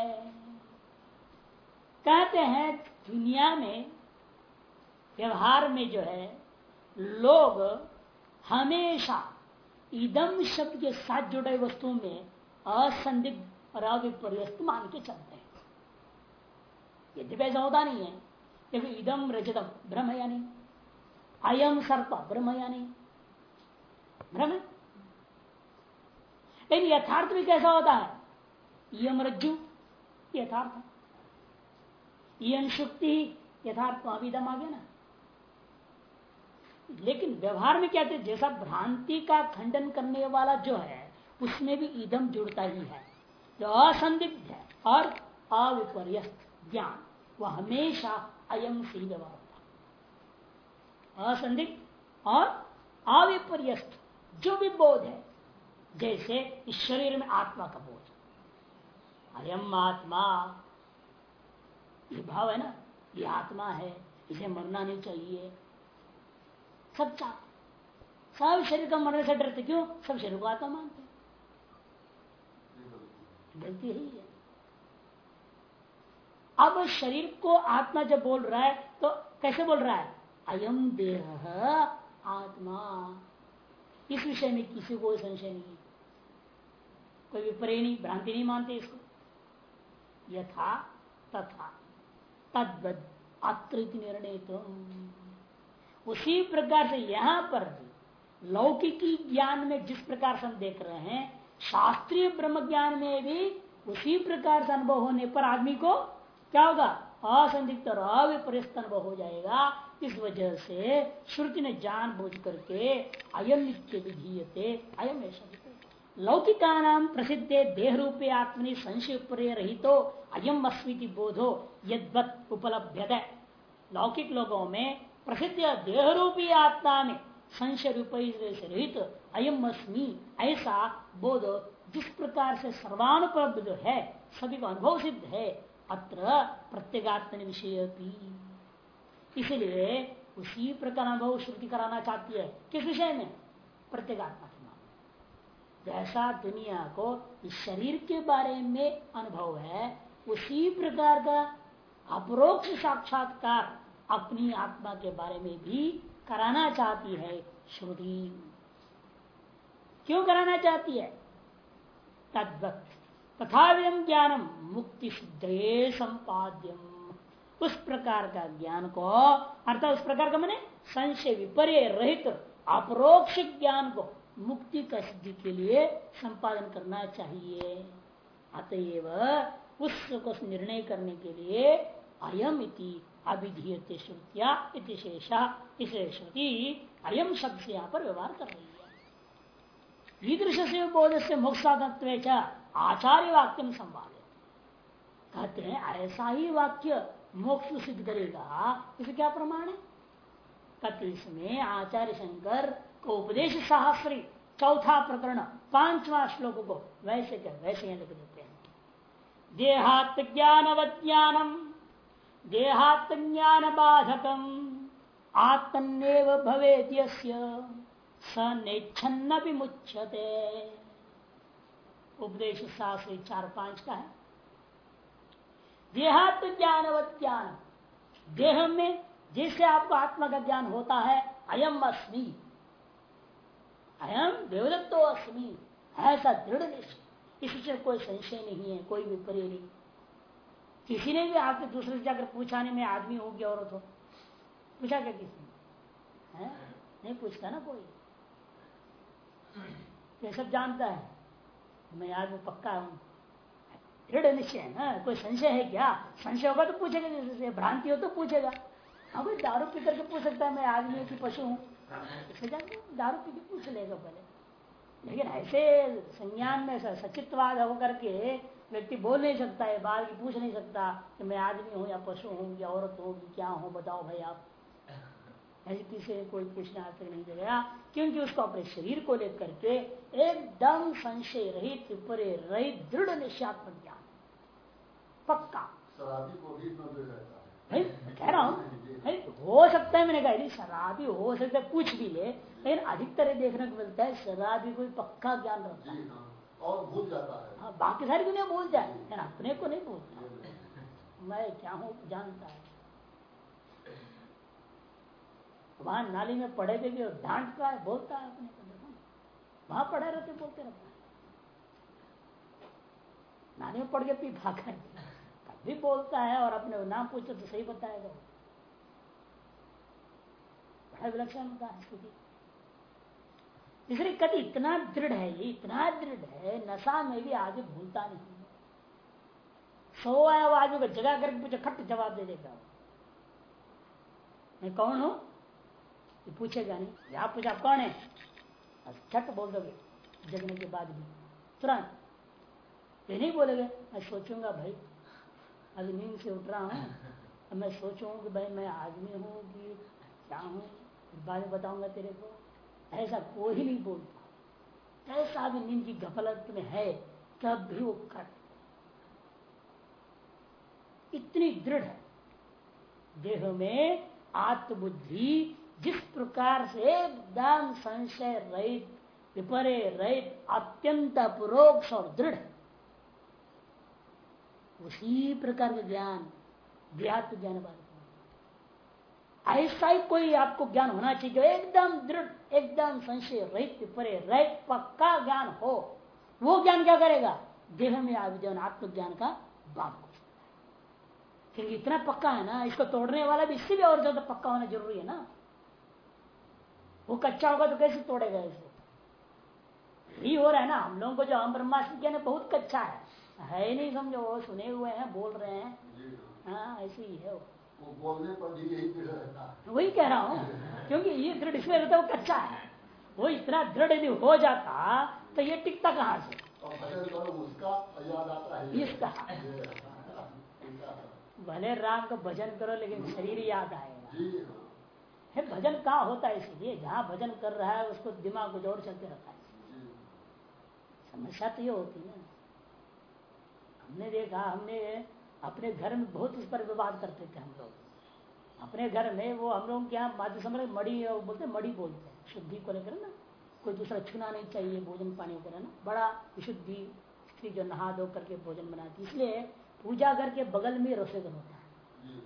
कहते हैं, दुनिया में, व्यवहार में जो है, लोग हमेशा इदम शब्द के साथ जुड़े वस्तुओं में असंदिग्ध और अविपर्यस्त मान के चलते हैं। यद्यपि ऐसा होता नहीं है क्योंकि इदम रजतम, ब्रह्म या नहीं अयम सर्प, ब्रह्म या नहीं भ्रम लेकिन यथार्थ भी कैसा होता है? यम रज्जु, यथार्थ। यम शुक्ति, यथार्थ अभिदम आ गया ना। लेकिन व्यवहार में क्या थे? जैसा भ्रांति का खंडन करने वाला जो है उसमें भी ईदम जुड़ता ही है। जो असंदिग्ध है और अविपर्यस्त ज्ञान वह हमेशा अयम से ही व्यवहार होता असंदिग्ध और अविपर्यस्त जो भी बोध है, जैसे इस शरीर में आत्मा का बोध। अयम आत्मा, ये भाव है ना, ये आत्मा है, इसे मरना नहीं चाहिए। सब सब शरीर का मरने से डरते क्यों? सब शरीर को आत्मा मानते गलती ही है। अब शरीर को आत्मा जब बोल रहा है तो कैसे बोल रहा है? अयम देह आत्मा। इस विषय में किसी को संशय नहीं कोई विपरीणी भ्रांति नहीं मानते इसको। यथा तथा तद्वत अत्र निर्णय तो उसी प्रकार से यहाँ पर लौकिकी ज्ञान में जिस प्रकार से हम देख रहे हैं शास्त्रीय ब्रह्म ज्ञान में भी उसी प्रकार से अनुभव होने पर आदमी को क्या होगा? असंदिग्ध और अविपरिस्त अनुभव हो जाएगा। इस वजह से श्रुति ने जान बुझ करके अयम नित्य विधीयते, अयम लौकिका नाम प्रसिद्ध देह रूपे आत्मनि संशय रही तो अयम अस्मिति बोधो यदवत उपलब्ध लौकिक लोगों में प्रसिद्ध देह रूपी आत्मा में संशय रूप रहित अयम अस्मी ऐसा बोध जिस प्रकार से सर्वानुपलब्ध जो है, सभी को अनुभव सिद्ध है, अत्र प्रत्येगात्म विषय इसलिए उसी प्रकार अनुभव श्रुति कराना चाहती है। किस विषय में? प्रत्येगात्मा के मामले जैसा दुनिया को इस शरीर के बारे में अनुभव है, उसी प्रकार का अपरोक्ष साक्षात्कार अपनी आत्मा के बारे में भी कराना चाहती है, श्रुति। क्यों कराना चाहती है? तद्वत तथा ज्ञानम मुक्ति सिद्धे संपाद्यम उस प्रकार का ज्ञान को, अर्थात उस प्रकार का मैंने संशय विपर्य रहित अपरोक्ष ज्ञान को मुक्ति का सिद्धि के लिए संपादन करना चाहिए। अतएव उसको निर्णय करने के लिए अयम इति अभिधीयते श्रुतिया शेषा इसे श्रुति अयम शब्द से यहाँ पर व्यवहार कर रही है। ईदृश से बोध से मोक्षात्व आचार्य वाक्य में संवाद। कहते हैं, ऐसा ही वाक्य मोक्ष सिद्ध करेगा। इसे क्या प्रमाण है? कहते इसमें आचार्य शंकर को उपदेश शास्त्री चौथा प्रकरण, पांचवा श्लोक को वैसे क्या वैसे लिख देते हैं। देहात ज्ञानवज्ञानम देहात्म बाधकम आत्मन्यव भवेत स नेच्छन्न भी मुच्छते उपदेश शास्त्री चार पाँच का है। देहात्म ज्ञानवत ज्ञान देह में जिससे आपको आत्मा का ज्ञान होता है, अयम अस्मी। अयम देवदत्तो अस्मी। ऐसा दृढ़ निश्चय। इससे कोई संशय नहीं है, कोई विपरीत नहीं। किसी ने भी आपके दूसरे से जाकर पूछा नहीं मैं आदमी हो गया, औरत हो। पूछा क्या किसी ने? नहीं पूछता ना कोई। ये सब जानता है। मैं आदमी पक्का हूँ। दृढ़ निश्चय है ना? कोई संशय है क्या? संशय होगा तो पूछेगा जैसे भ्रांति हो तो पूछेगा। हाँ भाई, दारू पी करके पूछ सकता है, मैं आदमी की पशु हूँ। दारू पी के पूछ लेगा पहले। लेकिन ऐसे संज्ञान में सचित्वाद होकर के व्यक्ति बोल नहीं सकता है बाल की पूछ नहीं सकता कि मैं आदमी हूँ या पशु हूँ या औरत हूँ कि क्या हूँ बताओ भाई आप। ऐसे किसी कोई पूछने आज तक नहीं गया क्योंकि उसको अपने शरीर को लेकर के एकदम संशय रहित परे रहित दृढ़ निश्चात्मक ज्ञान। पक्का। कह रहा हूँ हो सकता है मैंने कहा शराबी हो सकता है कुछ भी ले लेकिन अधिकतर देखने को मिलता है शराबी कोई पक्का ज्ञान रखता है। हाँ। और भूल जाता है। हाँ बाकी सारी दुनिया भूल जाए अपने को नहीं भूलता। मैं क्या हूँ, जानता है। वहाँ नाली में पड़े थे भी डांटता है, बोलता है अपने वहाँ पड़े रहते बोलते रहता है। नाली में पड़ के पी भाग तब भी बोलता है और अपने नाम पूछो तो सही बताएगा। बड़ा विलक्षण होता है स्थिति। इसलिए कभी इतना दृढ़ है, ये इतना दृढ़ है, नशा में भी आगे भूलता नहीं। सोया हुआ आदमी को जगा करके पूछे, खट जवाब दे देगा। मैं कौन हूँ? ये पूछेगा नहीं। आप पूछा, कौन है? छठ बोल दोगे, जगने के बाद भी। तुरंत। ये नहीं बोलेगे, मैं सोचूँगा भाई, अभी नींद से उठ रहा हूँ। मैं सोचूँगा कि भाई मैं आदमी हूँ कि क्या हूँ? बाद में बताऊँगा तेरे को। ऐसा कोई नहीं बोलता ऐसा भी नींद की गफलत में है, तब भी वो कर। इतनी दृढ़ देह में आत्मबुद्धि जिस प्रकार से एकदम संशय रहित, विपरे रहित, अत्यंत पुरोक्ष और दृढ़ उसी प्रकार का ज्ञान, देहात्म ज्ञान बात ऐसा ही कोई आपको ज्ञान होना चाहिए जो एकदम दृढ़ एकदम संशय रहित परे रहित पक्का ज्ञान हो। वो ज्ञान क्या करेगा? देह में आविजन आत्मज्ञान का बाप हो क्योंकि इतना पक्का है ना इसको तोड़ने वाला भी इससे भी और ज़्यादा पक्का होना ज़रूरी है ना। वो कच्चा होगा तो कैसे तोड़ेगा इसे? ही हो रहा है ना हम लोगों को जो हम ब्रह्मास्त्र ज्ञान है बहुत कच्चा है। है नहीं समझो वो सुने हुए हैं बोल रहे हैं। हाँ ऐसे ही है वो। बोलने पर भी यही दृढ़ रहता है। वही कह रहा हूँ क्योंकि ये दृढ़ इसलिए रहता वो कच्चा है। वो इतना दृढ़ यदि हो जाता तो ये टिकता कहाँ से? उसका याद आता है। इसका भले राम का भजन करो लेकिन शरीर याद आएगा। है भजन कहाँ होता है इसलिए जहाँ भजन कर रहा है उसको दिमाग को जोड़ चलते रहता है। समस्या तो ये होती है। हमने देखा हमने अपने घर में बहुत इस पर विवाद करते थे हम लोग। अपने घर में वो हम लोग क्या माध्य समय मड़ी बोलते मड़ी बोलते हैं। शुद्धि को लेकर ना, कोई दूसरा छूना नहीं चाहिए, भोजन पानी वगैरह ना। बड़ा विशुद्धि स्त्री जो नहा धो करके भोजन बनाती इसलिए पूजा घर के बगल में रसोई घर होता है।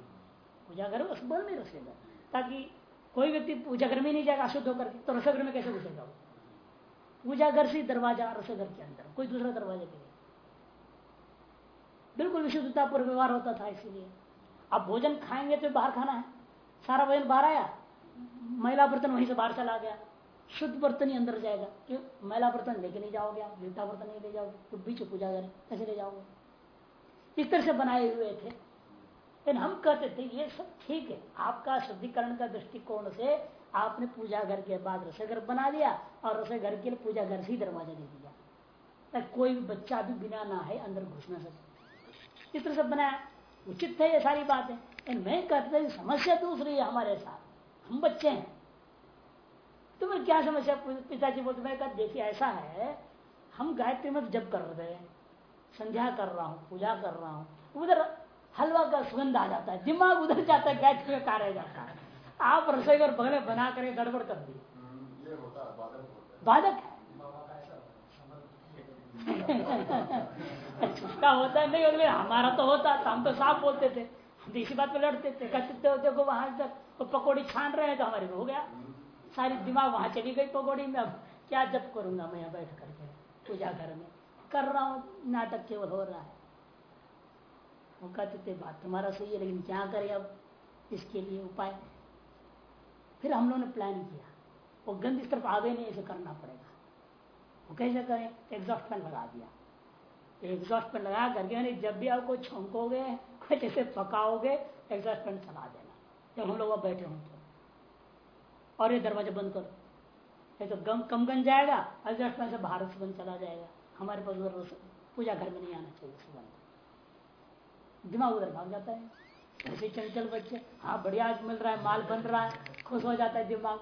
पूजा घर उस बगल में रसोई घर ताकि कोई व्यक्ति पूजा घर में नहीं जाएगा, अशुद्ध होकर तो रसोई घर में कैसे घुसेगा वो? पूजा घर से दरवाज़ा रसोई घर के अंदर, कोई दूसरा दरवाज़ा लिए बिल्कुल विशुद्धता पूर्व व्यवहार होता था, इसीलिए। अब भोजन खाएँगे तो बाहर खाना है। सारा भोजन बाहर आया। महिला बर्तन वहीं से बाहर चला गया। शुद्ध बर्तन ही अंदर जाएगा। क्यों? मैला बर्तन लेके नहीं जाओगे आप। जूठा बर्तन नहीं ले जाओगे। तो बीच पूजा करें। कैसे ले जाओगे? इस तरह से बनाए हुए थे। लेकिन हम कहते थे, ये सब ठीक है। आपका शुद्धिकरण का दृष्टिकोण से आपने पूजा घर के बाद रसोई घर बना दिया और रसोई घर के लिए पूजा घर से ही दरवाज़ा दे दिया। कोई भी बच्चा भी बिना ना है अंदर घुस ना सके। इस तरह से बनाया। उचित है ये सारी बात। लेकिन मैं कहते समस्या दूसरी है हमारे साथ। हम बच्चे हैं। तुम्हें क्या समस्या? पिताजी बोलते मैं कहा देखिए ऐसा है हम गायत्री में जब कर रहे हैं संध्या कर रहा हूँ पूजा कर रहा हूँ उधर हलवा का सुगंध आ जाता है दिमाग उधर जाता है गायत्री में कार्य जाता है। आप रसोई घर बगले बना कर गड़बड़ कर दी। बाधक है। उसका होता है नहीं, और हमारा तो होता था हम तो साफ़ बोलते थे। तो इसी बात पे लड़ते थे। कहते थे देखो वहाँ तक तो पकौड़ी छान रहे तो हमारे हो गया। सारी दिमाग वहाँ चली गई पकौड़ी में। अब क्या जब करूँगा मैं यहाँ बैठ करके पूजा घर में? कर रहा हूँ, नाटक केवल हो रहा है। वो कहते थे, बात तुम्हारा सही है, लेकिन क्या करें अब? इसके लिए उपाय फिर हम लोगों ने प्लान किया। वो गंद इस तरफ़ आगे नहीं, ऐसे करना पड़ेगा। वो कैसे करें? एग्जॉस्ट फ़ैन लगा दिया। एग्जॉस्ट फ़ैन लगा करके यानी जब भी आपको छोंकोगे कुछ ऐसे पकाओगे एग्जॉस्ट फ़ैन चला देना। जब हम लोग बैठे हों तो। और ये दरवाज़ा बंद करो। ये तो गम कम गन जाएगा एग्जॉस्ट फ़ैन से बाहर सुगंध चला जाएगा। हमारे पास पूजा घर में नहीं आना चाहिए सुगंध दिमाग उधर भाग जाता है। ऐसे चंचल बच्चे। हाँ बढ़िया मिल रहा है, माल बन रहा है, खुश हो जाता है दिमाग।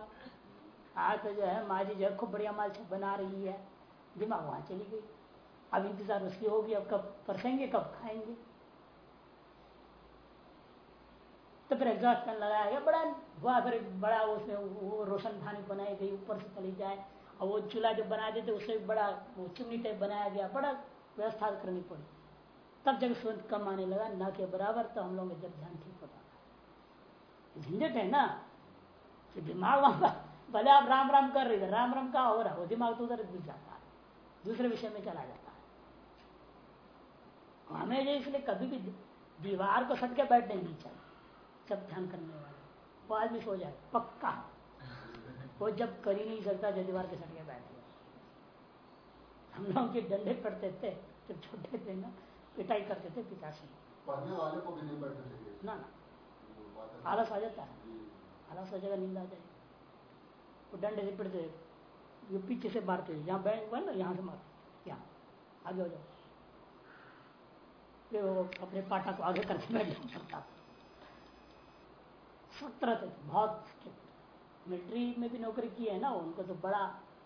आज तो जो है, माँ जी जो है, खूब बढ़िया माल बना रही है। दिमाग वहाँ चली गई। अब इंतज़ार उसकी होगी, अब कब परसेंगे, कब खाएँगे। तो फिर एग्जॉस्ट फ़ैन लगाया गया, बड़ा हुआ, फिर बड़ा उसमें वो रोशन धानी बनाई गई, ऊपर से चली जाए। और वो चूल्हा जो बना देते, उससे बड़ा चिमनी टाइप बनाया गया, बड़ा व्यवस्था करनी पड़ी। तब जब सुगंध कम आने लगा, न के बराबर तो हम लोग जब ध्यान ठीक होता झंझट है ना, कि दिमाग वहाँ भले आप राम राम कर रहे थे, राम राम का हो रहा है वो दिमाग तो उधर घुस जाता। है दूसरे विषय में चला जाता। हमें इसलिए कभी भी दीवार को सटके बैठने नहीं चाहिए जब ध्यान करने वाले वो आदमी सो जाए पक्का। वो जब कर ही नहीं सकता जो दीवार के सटके बैठे हम लोग के डंडे पड़ते थे जब छोटे थे ना पिटाई करते थे पिता से पढ़ने वाले को भी नहीं बैठने चाहिए ना ना। आलस आ जाता है। आलस आ जाएगा नींद आ जाएगी। वो डंडे से पिटते ये पीछे से मारते यहाँ बैठ ना यहाँ से मार यहाँ। आगे हो जाओ। फिर वो अपने पाटा को आगे करके बैठ पड़ता सत्रह थे, बहुत मिलिट्री में भी नौकरी की है ना, उनको तो बड़ा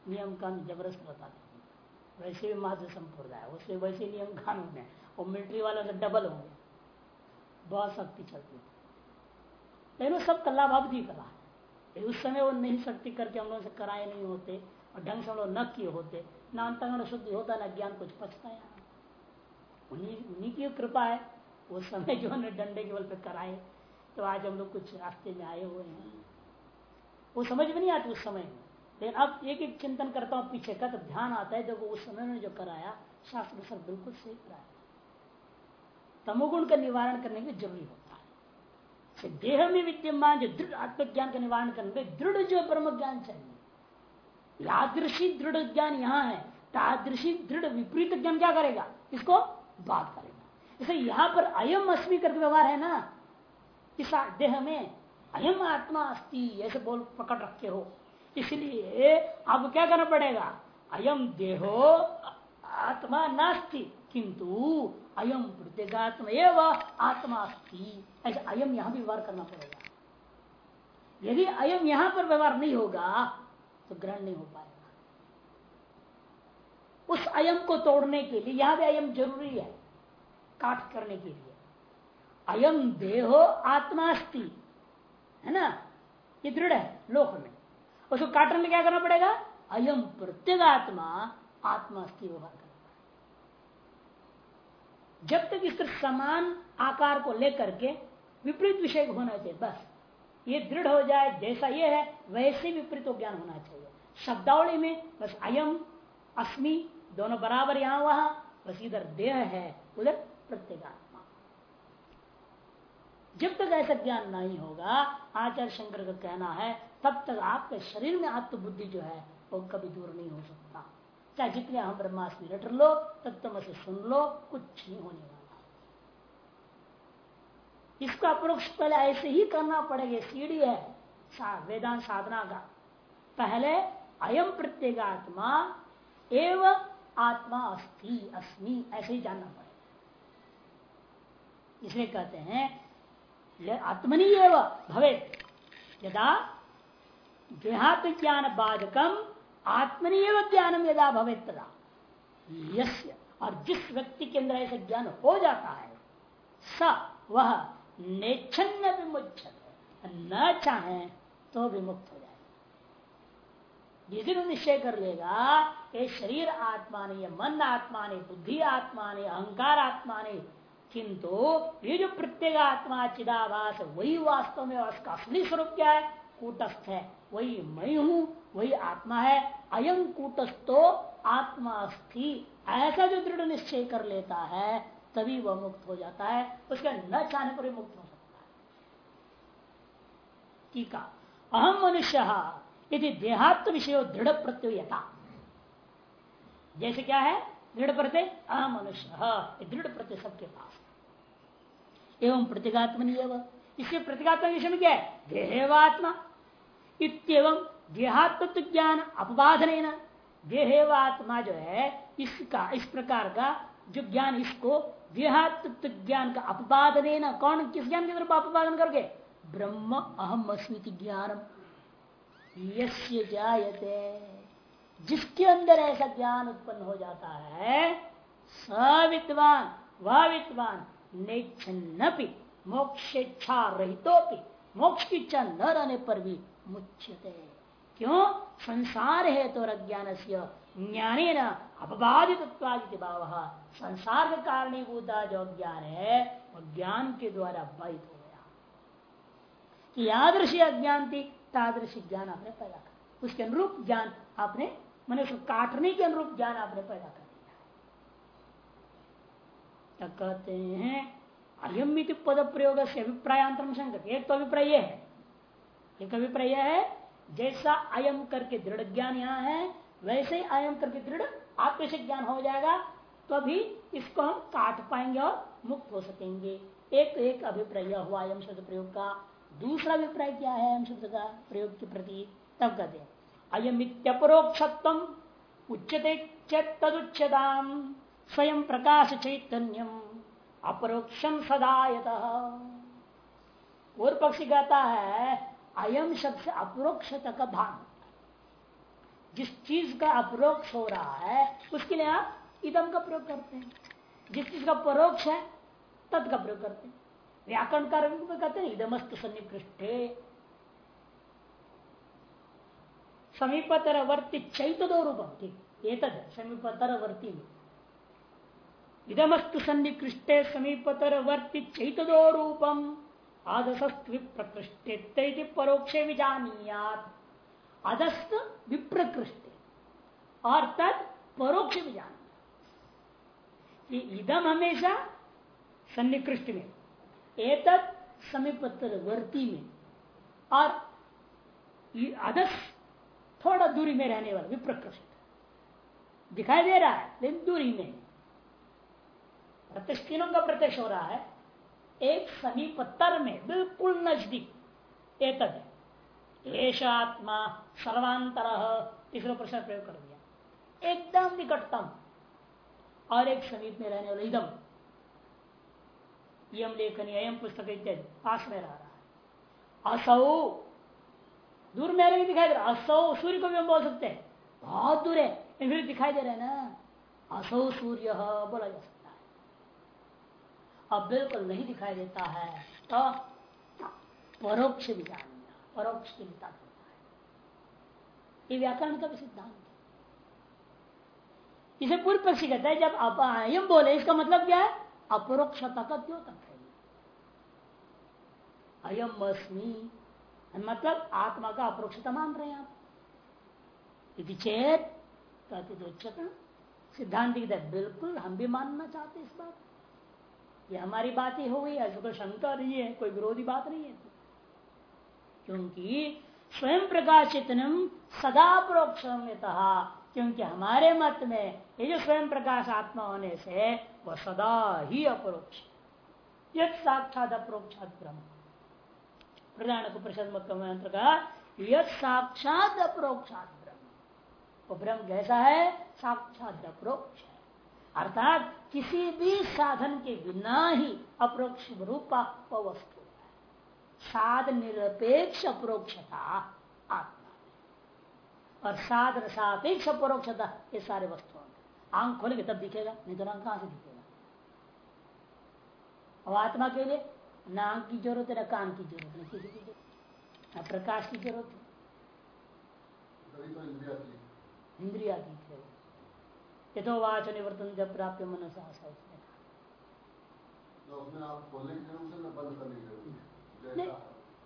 नियम कानून ज़बरदस्त बताते वैसे भी महत्व संप्रदाय उससे वैसे नियम कानून है। और मिलिट्री वालों से डबल होंगे बहुत सख्ती चलती थी लेकिन वो सब कल्ला भाव करा है। उस समय वो नहीं शक्ति करके हम लोग से कराए नहीं होते, और ढंग से हम लोग न किए होते। ना अंतगण शुद्धि होता, ना ज्ञान कुछ पचता यहाँ उन्हीं की कृपा है। उस समय जो ने डंडे के बल पे कराए तो आज हम लोग कुछ रास्ते में आए हुए हैं। वो समझ में नहीं आती उस समय। में लेकिन अब एक एक चिंतन करता हूँ, पीछे का तो ध्यान आता है, देखो उस समय में जो कराया, शास्त्र सर बिल्कुल सही कराया। तमोगुण का निवारण करने के ज़रूरी होता है। देह में विद्यमान जो दृढ़ आत्मज्ञान का निवारण करने में दृढ़ जो ब्रह्म ज्ञान चाहिए। यादृशी दृढ़ ज्ञान यहाँ है, तादृशी दृढ़ विपरीत ज्ञान क्या करेगा? इसको बात करेगा। इसे यहाँ पर अयम अस्मी करके व्यवहार है ना, इस देह में अयम आत्मा अस्थि ऐसे बोल पकड़ रखे हो। इसलिए आपको क्या करना पड़ेगा? अयम देहो आत्मा नास्ति, किंतु अयम प्रत्येगात्म आत्मा अस्थि ऐसे अयम यहाँ भी व्यवहार करना पड़ेगा। यदि अयम यहाँ पर व्यवहार नहीं होगा तो ग्रहण नहीं हो पाएगा। उस अयम को तोड़ने के लिए, यहाँ भी अयम ज़रूरी है, काट करने के लिए। अयम देहो आत्मास्ति, है ना? ये दृढ़ है लोक में। उसको काटने में क्या करना पड़ेगा? अयम प्रत्येक आत्मा आत्मा अस्थि व्यवहार करना जब तक इस समान आकार को लेकर के विपरीत विषय होना चाहिए, बस। ये दृढ़ हो जाए, जैसा ये है, वैसे विपरीत ज्ञान होना चाहिए। शब्दावली में बस अयम, अस्मि दोनों बराबर यहाँ वहाँ बस इधर देह है, उधर प्रत्येगात्मा। जब तक ऐसा ज्ञान नहीं होगा, आचार्य शंकर का कहना है, तब तक आपके शरीर में आत्मबुद्धि जो है, वो कभी दूर नहीं हो सकता। चाहे जितने हम ब्रह्मास्मि रट लो, तब तुम से सुन लो, कुछ नहीं होने वाला। इसका अप्रोक्ष पहले ऐसे ही करना पड़ेगा सीढ़ी है वेदांत साधना का। पहले अयम प्रत्येगात्मा एवं आत्मा अस्थि अस्मि, ऐसे ही जानना पड़ेगा। इसलिए कहते हैं आत्मनि एवं भवे यदा देहात्म ज्ञान बाधकम आत्मनि एवं यदा भवे तदा, यस्य, और जिस व्यक्ति के अंदर ऐसा ज्ञान हो जाता है, स, वह नेच्छन्न विमुच्छत न चाहे तो विमुक्त हो जाए जिस दिन निश्चय कर लेगा ये शरीर आत्मा ने मन आत्मा ने बुद्धि आत्मा ने अहंकार आत्मा ने किंतु ये जो प्रत्येक आत्मा, चिदाभास, वही वास्तव में उसका असली स्वरूप क्या है? कूटस्थ है। वही मैं हूँ, वही आत्मा है। अयम कूटस्थो आत्मा अस्थि ऐसा जो दृढ़ निश्चय कर लेता है, तभी वह मुक्त हो जाता है। उसके न चाहने पर मुक्त हो सकता है। टीका अहम मनुष्य यदि देहात्म विषय दृढ़ प्रत्ययता जैसे क्या है? दृढ़ प्रत्यय अहम मनुष्य। दृढ़ प्रत्यय सबके पास एवं प्रतीकात्मनि एवं इसके प्रतीकात्मक विषय में क्या है? देहवात्मा। इतम देहात्म ज्ञान अपबाधन देहवात्मा जो है, इसका, इस प्रकार का जो ज्ञान, इसको देहात्म ज्ञान का अपवादन कौन, किस ज्ञान के तरफ़ अपवादन करके ब्रह्म अहम अस्मित ज्ञानम। यस्य जायते। जिसके अंदर ऐसा ज्ञान उत्पन्न हो जाता है सवित्वान वह वित्वान नेच्छन्नपि मोक्षेच्छा रहितोपि मोक्ष की इच्छा न रहने पर भी मुच्यते। क्यों? संसार है तो अज्ञान से ज्ञाने न अपबाधित भाव। संसार के कारणीभूता जो ज्ञान है वह ज्ञान के द्वारा बाधित हो गया। कि यादृशी अज्ञान थी, तादृशी ज्ञान आपने पैदा कर। उसके अनुरूप ज्ञान आपने मैंने उसको काटने के अनुरूप ज्ञान आपने पैदा कर दिया। है कहते हैं अयमित पद प्रयोग से अभिप्रायांतरम संगत। एक तो अभिप्राय है। एक अभिप्राय है, जैसा अयम करके दृढ़ ज्ञान यहाँ है, वैसे ही अयम करके दृढ़ आत्म से ज्ञान हो जाएगा तो अभी इसको हम काट पाएँगे और मुक्त हो सकेंगे। एक तो एक अभिप्राय हुआ अयम शब्द प्रयोग का। दूसरा अभिप्राय क्या है अयम शब्द का प्रयोग के प्रति? तब कहते हैं अयमित्यपरोक्षत्व उच्चते तदुच्चताम स्वयं प्रकाश चैतन्यम अपरोक्षम सदायत और पक्षी कहता है अयम शब्द से अपरोक्ष का भान जिस चीज़ का अपरोक्ष हो रहा है, उसके लिए आप इदम का प्रयोग करते हैं। जिस चीज़ का परोक्ष है, तद का प्रयोग करते हैं। व्याकरण कार्य कहते हैं, इदमस्त सन्निकृष्टे। समीपतरवर्ती चैत दो रूपम ठीक एक समीपतरवर्ती। इदमस्तु सन्निकृष्टे समीपतरवर्ती चैत दो रूपम आदसस्त विप्रकृष्टे परोक्ष विजानियात। अदस्त विप्रकृष्टे। और तद परोक्ष विजान इदम हमेशा सन्निकृष्ट में। एतद समीपतरवर्ती में। और अदस थोड़ा दूरी में रहने वाला, विप्रकृष्ट। दिखाई दे रहा है, लेकिन दूरी में प्रत्यक्ष तीनों का प्रत्यक्ष हो रहा है। एक समीपतर में, बिल्कुल नज़दीक एक आत्मा सर्वांतर, तीसरा प्रश्न प्रयोग कर दिया। एकदम निकटतम। और एक समीप में रहने वाला एकदम यम लेखनी अयम पुस्तक इत्यादि, पास में रह रहा है। असौ दूर में भी दिखाई दे रहा असौ सूर्य को भी हम बोल सकते हैं। बहुत दूर है फिर दिखाई दे रहा है ना। असौ सूर्य बोला जा सकता है। अब बिल्कुल नहीं दिखाई देता है तो परोक्ष विज्ञान परोक्ष की है। ये व्याकरण का भी सिद्धांत है। इसे पूर्व पक्षी कहता है, जब आप अयम बोले, इसका मतलब क्या है? अपरोक्षता का द्योतक है। अयम अस्मी मतलब आत्मा का अपरोक्षता मान रहे हैं आप। यदि चेत कहते तो उच्चतम सिद्धांत की तरह, बिल्कुल हम भी मानना चाहते इस बात। ये हमारी बात ही हो गई ऐसा कोई शंका नहीं है, कोई विरोधी बात नहीं है। क्योंकि स्वयं प्रकाश प्रकाशित सदा प्रोक्ष क्योंकि हमारे मत में ये जो स्वयं प्रकाश आत्मा होने से, वह सदा ही अपरोक्ष साक्षात अप्रोक्षात ब्रह्म। प्रधान मत मंत्र का यद साक्षात अप्रोक्षात ब्रह्म। वो ब्रह्म कैसा है? साक्षात अप्रोक्ष अर्थात किसी भी साधन के बिना ही अप्रोक्ष रूपा वस्तु है। साध निरपेक्ष अप्रोक्षता आत्मा और साधन सापेक्ष अपरोक्षता, ये सारे वस्तुओं आँख खोलेंगे तब दिखेगा, नहीं तो आँख कहाँ से दिखेगा? और आत्मा के लिए न की ज़रूरत है न कान की ज़रूरत है किसी की ज़रूरत न प्रकाश की ज़रूरत है। इंद्रिया की। है यथो वाच निवर्तन जब प्राप्त मन साहस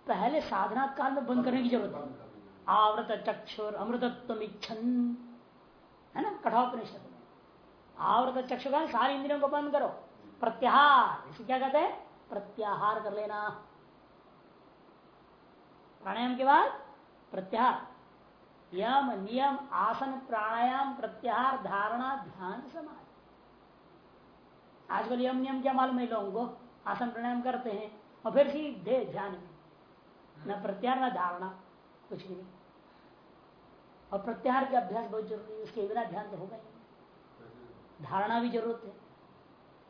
पहले साधना काल में बंद करने की ज़रूरत है। आवृत चक्षुर अमृतत्व इच्छन है ना? कठोपनिषद में। आवृत चक्षु का सारी इंद्रियों को बंद करो। प्रत्याहार इसे क्या कहते हैं? प्रत्याहार कर लेना। प्राणायाम के बाद प्रत्याहार। यम, नियम, आसन, प्राणायाम, प्रत्याहार, धारणा, ध्यान, समाधि। आजकल यम, नियम क्या मालूम है लोगों को? आसन, प्राणायाम करते हैं और फिर सीधे ध्यान में। न प्रत्याहार, न धारणा, कुछ नहीं। और प्रत्याहार का अभ्यास बहुत ज़रूरी है, उसके बिना ध्यान तो होगा ही धारणा भी ज़रूरत है।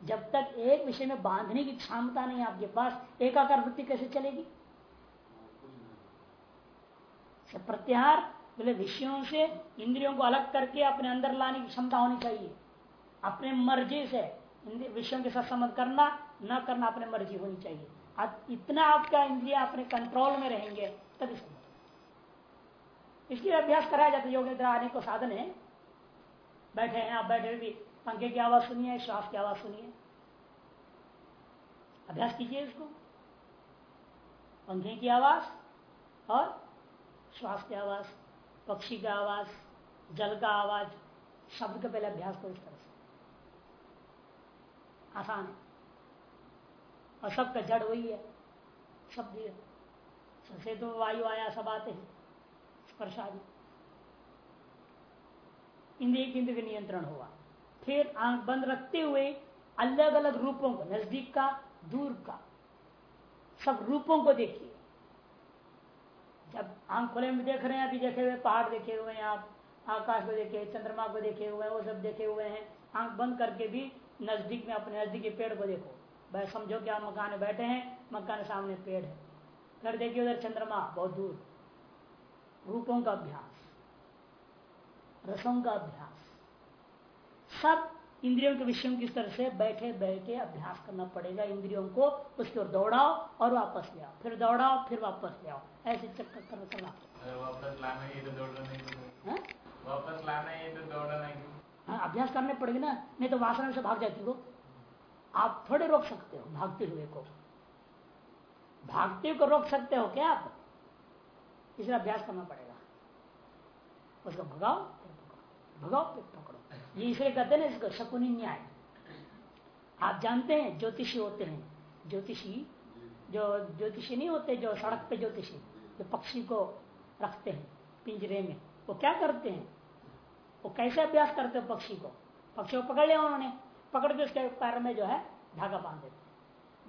जब तक एक विषय में बांधने की क्षमता नहीं आपके पास, एकाकार वृत्ति कैसे चलेगी? प्रत्याहार, बोले विषयों से इंद्रियों को अलग करके अपने अंदर लाने की क्षमता होनी चाहिए। अपने मर्ज़ी से विषयों के साथ संबंध करना, न करना अपने मर्ज़ी होनी चाहिए। इतना आपका इंद्रिया अपने कंट्रोल में रहेंगे, तभी संभव। इसलिए अभ्यास कराया जाता है योग निद्रा आने को साधन है। बैठे हैं, आप बैठे भी पंखे की आवाज़ सुनिए, श्वास की आवाज़ सुनिए। अभ्यास कीजिए इसको। पंखे की आवाज़ और श्वास की आवाज़, पक्षी का आवाज़, जल का आवाज़, शब्द का पहले अभ्यास करो इस तरह से। आसान है। और सबका जड़ वही है। सब शब्द सबसे तो वायु आया, सब आते हैं। स्पर्श आदि। इंद्रिय केंद्र नियंत्रण हुआ। फिर आँख बंद रखते हुए अलग अलग रूपों को, नज़दीक का, दूर का, सब रूपों को देखिए। जब आँख खुले में देख रहे हैं, अभी देखे हुए पहाड़ देखे हुए हैं आप, आकाश को देखे, चंद्रमा को देखे हुए हैं, वो सब देखे हुए हैं। आँख बंद करके भी नज़दीक में, अपने नजदीकी पेड़ को देखो। भाई समझो कि आप मकान में बैठे हैं, मकान सामने पेड़ है। फिर देखिए, उधर चंद्रमा, बहुत दूर। रूपों का अभ्यास, रसों का अभ्यास। सब इंद्रियों के विषयों की तरह से बैठे बैठे अभ्यास करना पड़ेगा इंद्रियों को। उसकी ओर दौड़ाओ और वापस ले आओ। फिर दौड़ाओ फिर वापस ले आओ। ऐसे चक्कर कर करना वापस लाना तो दौड़ना? वापस लाना है तो दौड़ना हाँ अभ्यास करने पड़ेगा ना नहीं तो वासना से भाग जाती हो। आप थोड़े रोक सकते हो भागते हुए को। भागते हुए को रोक सकते हो क्या आप? इसलिए अभ्यास करना पड़ेगा। उसको भगाओ भगाओ फिर पकड़ो। ये इसलिए कहते हैं ना इसको शकुनी न्याय। आप जानते हैं, ज्योतिषी होते हैं। ज्योतिषी, जो ज्योतिषी नहीं होते, जो सड़क पे ज्योतिषी, जो पक्षी को रखते हैं पिंजरे में। वो क्या करते हैं? वो कैसे अभ्यास करते हैं पक्षी को? पक्षी को पकड़ लिया उन्होंने। पकड़ के उसके पैर में जो है धागा बाँध देते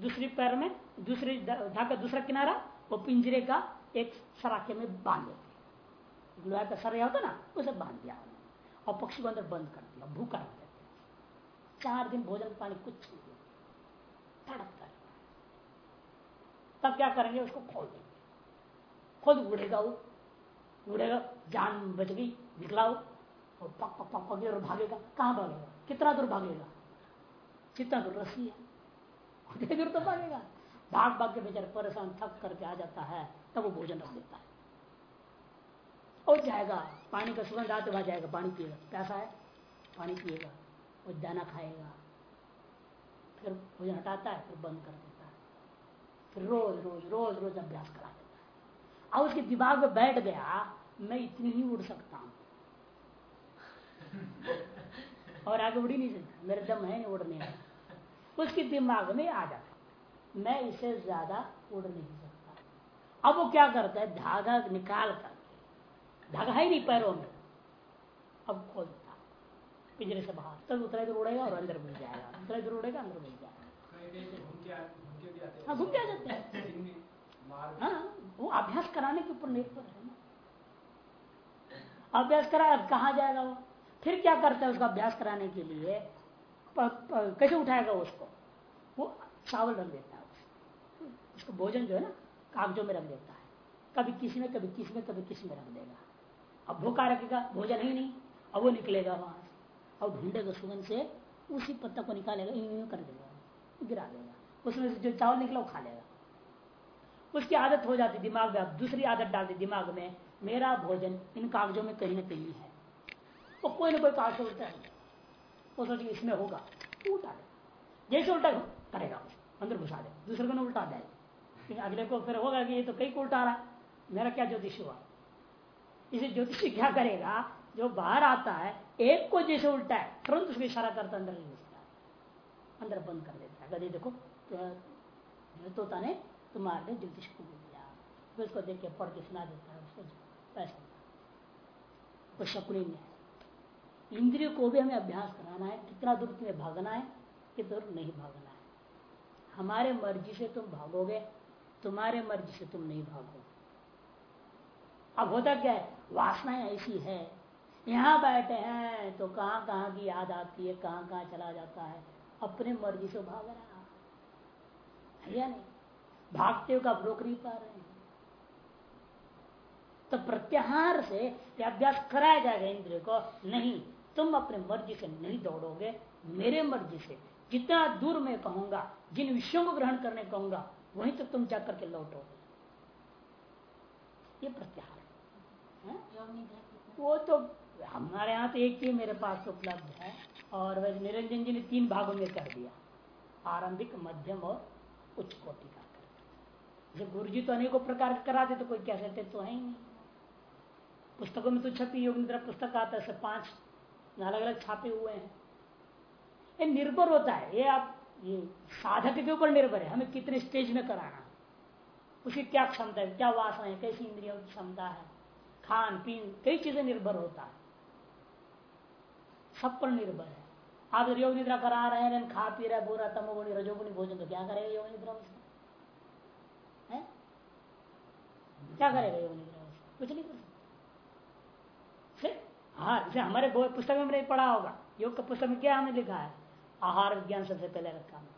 दूसरी पैर में, दूसरी धागा, दूसरा किनारा, वो पिंजरे का एक सराखे में बाँध देते लोहा का सर होता ना, उसे बाँध दिया और पक्षी को अंदर बंद कर दिया भूखा रख देते चार दिन भोजन पानी कुछ नहीं तड़पता तब क्या करेंगे? उसको खोल देंगे। खुद उड़ेगा वो। उड़ेगा, जान बच गई निकलाओ और पक पक पक पक, और भागेगा। कहाँ भागेगा? कितना दूर भागेगा? कितना दूर? रस्सी है। दूर तो भागेगा। भाग भाग के बेचारे परेशान, थक करके आ जाता है। तब वो भोजन रख देता है। और जाएगा। पानी का सुगंध आते जाएगा। पानी पिएगा। प्यासा है, पानी पिएगा और दाना खाएगा। फिर भोजन हटाता है, फिर बंद कर देता है। फिर रोज रोज रोज रोज अभ्यास करा देता है। और उसके दिमाग में बैठ गया, मैं इतनी ही उड़ सकता हूँ। और आगे उड़ नहीं सकता। मेरे दम है नहीं उड़ने में उसके दिमाग में आ जाता मैं इसे ज़्यादा उड़ नहीं सकता। अब वो क्या करता है? धागा निकाल कर धागा है नहीं पैरों में। अब खोलता पिंजरे से बाहर। तब उतरा इधर उड़ेगा और अंदर मिल जाएगा। उतरा इधर उड़ेगा अंदर घुस जाएगा। हाँ। घूम के आ जाते हैं। हाँ वो अभ्यास कराने के ऊपर निर्भर है ना। अभ्यास करा कहा जाएगा वो? फिर क्या करता है उसका अभ्यास कराने के लिए? कैसे उठाएगा उसको? वो चावल रख देता है उसको भोजन जो है ना कागजों में रख देता है। कभी किसी में कभी किसी में कभी किसी में रख देगा। अब भूखा रखेगा भोजन ही नहीं अब वो निकलेगा वहाँ से। और ढूंढेगा सुगंध से, उसी पत्ता को निकालेगा, यूँ कर देगा, गिरा देगा। उसमें से जो चावल निकला, वो खा लेगा। उसकी आदत हो जाती दिमाग में, अब दूसरी आदत डालती दिमाग में, मेरा भोजन इन कागजों में कहीं ना कहीं है। वो कोई ना कोई कागज़ उल्टा है। वो सोच इसमें होगा उल्टा दे जैसे उल्टा करेगा अंदर घुसा दे, दूसरे को ना उल्टा दे। अगले को, फिर होगा कि ये तो कई को उल्टा रहा। मेरा क्या ज्योतिष हुआ? इसे ज्योतिष क्या करेगा? जो बाहर आता है, एक को जैसे उल्टा है, तुरंत उसको इशारा करता अंदर नहीं घुसता। अंदर बंद कर देता है। कभी देखो तो तोता ने तुम्हारे ज्योतिष को दिया। फिर उसको देख के पढ़ के सुना देता है, उसको पैसा वो शकुनी है। इंद्रियों को भी हमें अभ्यास कराना है। कितना दूर तुम्हें भागना है, कितना दूर नहीं भागना है। हमारे मर्ज़ी से तुम भागोगे, तुम्हारे मर्ज़ी से तुम नहीं भागोगे। अब होता क्या है वासनाएँ ऐसी है। यहाँ बैठे हैं तो कहाँ कहाँ की याद आती है, कहाँ कहाँ चला जाता है। अपने मर्ज़ी से भाग रहा है। या नहीं? भागते हो आप रोक नहीं पा रहे हैं। तो प्रत्याहार से अभ्यास कराया जाएगा इंद्रिय को। नहीं, तुम अपने मर्ज़ी से नहीं दौड़ोगे। मेरे मर्ज़ी से। जितना दूर मैं कहूँगा, जिन विषयों को ग्रहण करने कहूँगा, वहीं तक तो तुम जाकर के लौटोगे। ये प्रत्याहार वो तो हमारे यहाँ तो एक ही मेरे पास उपलब्ध है और वैसे निरंजन जी ने तीन भागों में कर दिया। आरंभिक, मध्यम और उच्च कोटि का जब गुरु जी तो अनेकों प्रकार कराते तो कोई क्या कहते तो है ही नहीं। पुस्तकों में तो छपी योग निद्रा पुस्तक आता है पाँच अलग अलग छापे हुए हैं। ये निर्भर होता है। ये आप, ये साधक के ऊपर निर्भर है। हमें कितने स्टेज में कराना उसकी क्या क्षमता है, क्या वासना है, कैसी इंद्रियों की क्षमता है। खान पीन, कई चीज़ें निर्भर होता है। सब पर निर्भर है। आप योग निद्रा करा रहे हैं खा पी रहे बुरा तमोगुणी, रजोगुणी, भोजन तो क्या करेगा योग निद्रा उसमें है? क्या करेगा योग निद्रा उसका कुछ नहीं कर सकता। हाँ जैसे हमारे पुस्तक में पढ़ा होगा। योग का पुस्तक में क्या हमें लिखा है? आहार विज्ञान सबसे पहले रखा है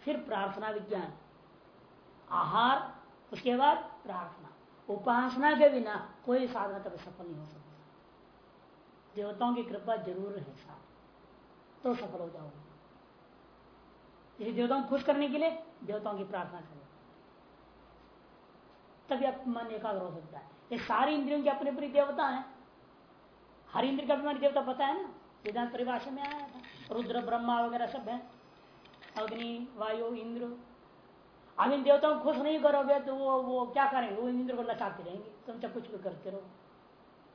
फिर प्रार्थना विज्ञान। आहार, उसके बाद प्रार्थना। उपासना के बिना कोई साधना कभी सफल नहीं हो सकता। देवताओं की कृपा ज़रूर है साथ। तो सफल हो जाओगे इसे देवताओं को खुश करने के लिए देवताओं की प्रार्थना करो। तभी आप मन एकाग्र हो सकता है। ये सारी इंद्रियों के अपने अपनी देवता है। हर इंद्र का भी देवता पता है ना? वेदांत परिभाषा में आया था। रुद्र, ब्रह्मा वगैरह सब है। अग्नि, वायु, इंद्र अब इन देवताओं को खुश नहीं करोगे तो वो वो क्या करेंगे? वो इंद्र को लचाते रहेंगे। तुम चाहे कुछ भी करते रहो।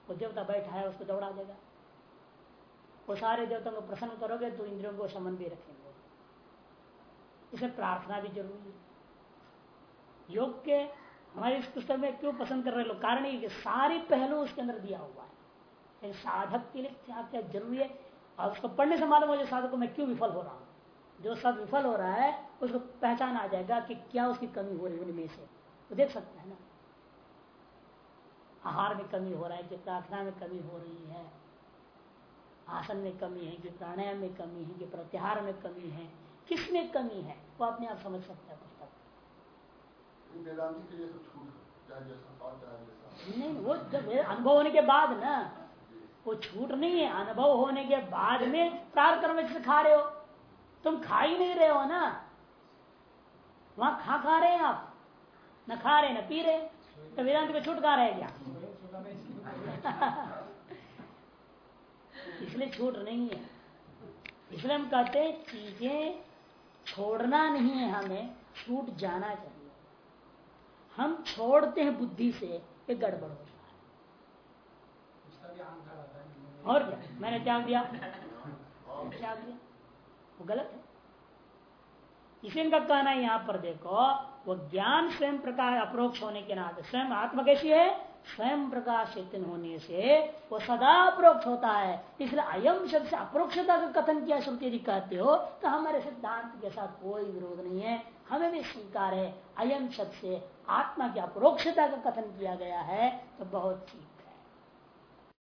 वो देवता बैठा है, उसको दौड़ा देगा। वो सारे देवताओं को प्रसन्न करोगे तो इंद्रियों को समन भी रखेंगे। इसे प्रार्थना भी ज़रूरी है। योग के, हमारे इस पुस्तक में क्यों पसंद कर रहे लोग? कारण ये सारे पहलू उसके अंदर दिया हुआ है। साधक के लिए क्या क्या ज़रूरी है? और उसको पढ़ने से मालूम जाए साधक को मैं क्यों विफल हो रहा हूँ। जो सब विफल हो रहा है उसको पहचान आ जाएगा कि क्या उसकी कमी हो रही है उनमें से। वो देख सकते हैं ना। आहार में कमी हो रहा है कि प्रार्थना में कमी हो रही है। आसन में कमी है कि प्राणायाम में कमी है कि प्रत्याहार में कमी है। किसमें कमी है वो अपने आप समझ सकते हैं पुस्तक नहीं वो जब अनुभव होने के बाद ना वो छूट नहीं है। अनुभव होने के बाद में प्रार कर्म से खा रहे हो। तुम खा ही नहीं रहे हो ना? वहाँ खा खा रहे हैं आप। न खा रहे न पी रहे। तो वेदांत को छूट कहा रहे क्या? इसलिए छूट नहीं है। इसलिए हम कहते हैं चीज़ें छोड़ना नहीं है हमें छूट जाना चाहिए। हम छोड़ते हैं बुद्धि से ये गड़बड़ होता है। और क्या? मैंने त्याग दिया। त्याग दिया। वो गलत है। इसी का कहना है, यहाँ पर देखो, वो ज्ञान स्वयं प्रकाश, अप्रोक्ष होने के नाते, स्वयं आत्मा कैसी है? स्वयं प्रकाश चेतन होने से वो सदा अप्रोक्ष होता है। इसलिए अयम शब्द से अप्रोक्षता का कथन किया श्रुति यदि कहते हो तो हमारे सिद्धांत के साथ कोई विरोध नहीं है। हमें भी स्वीकार है। अयम शब्द से आत्मा की अप्रोक्षता का कथन किया गया है तो बहुत ठीक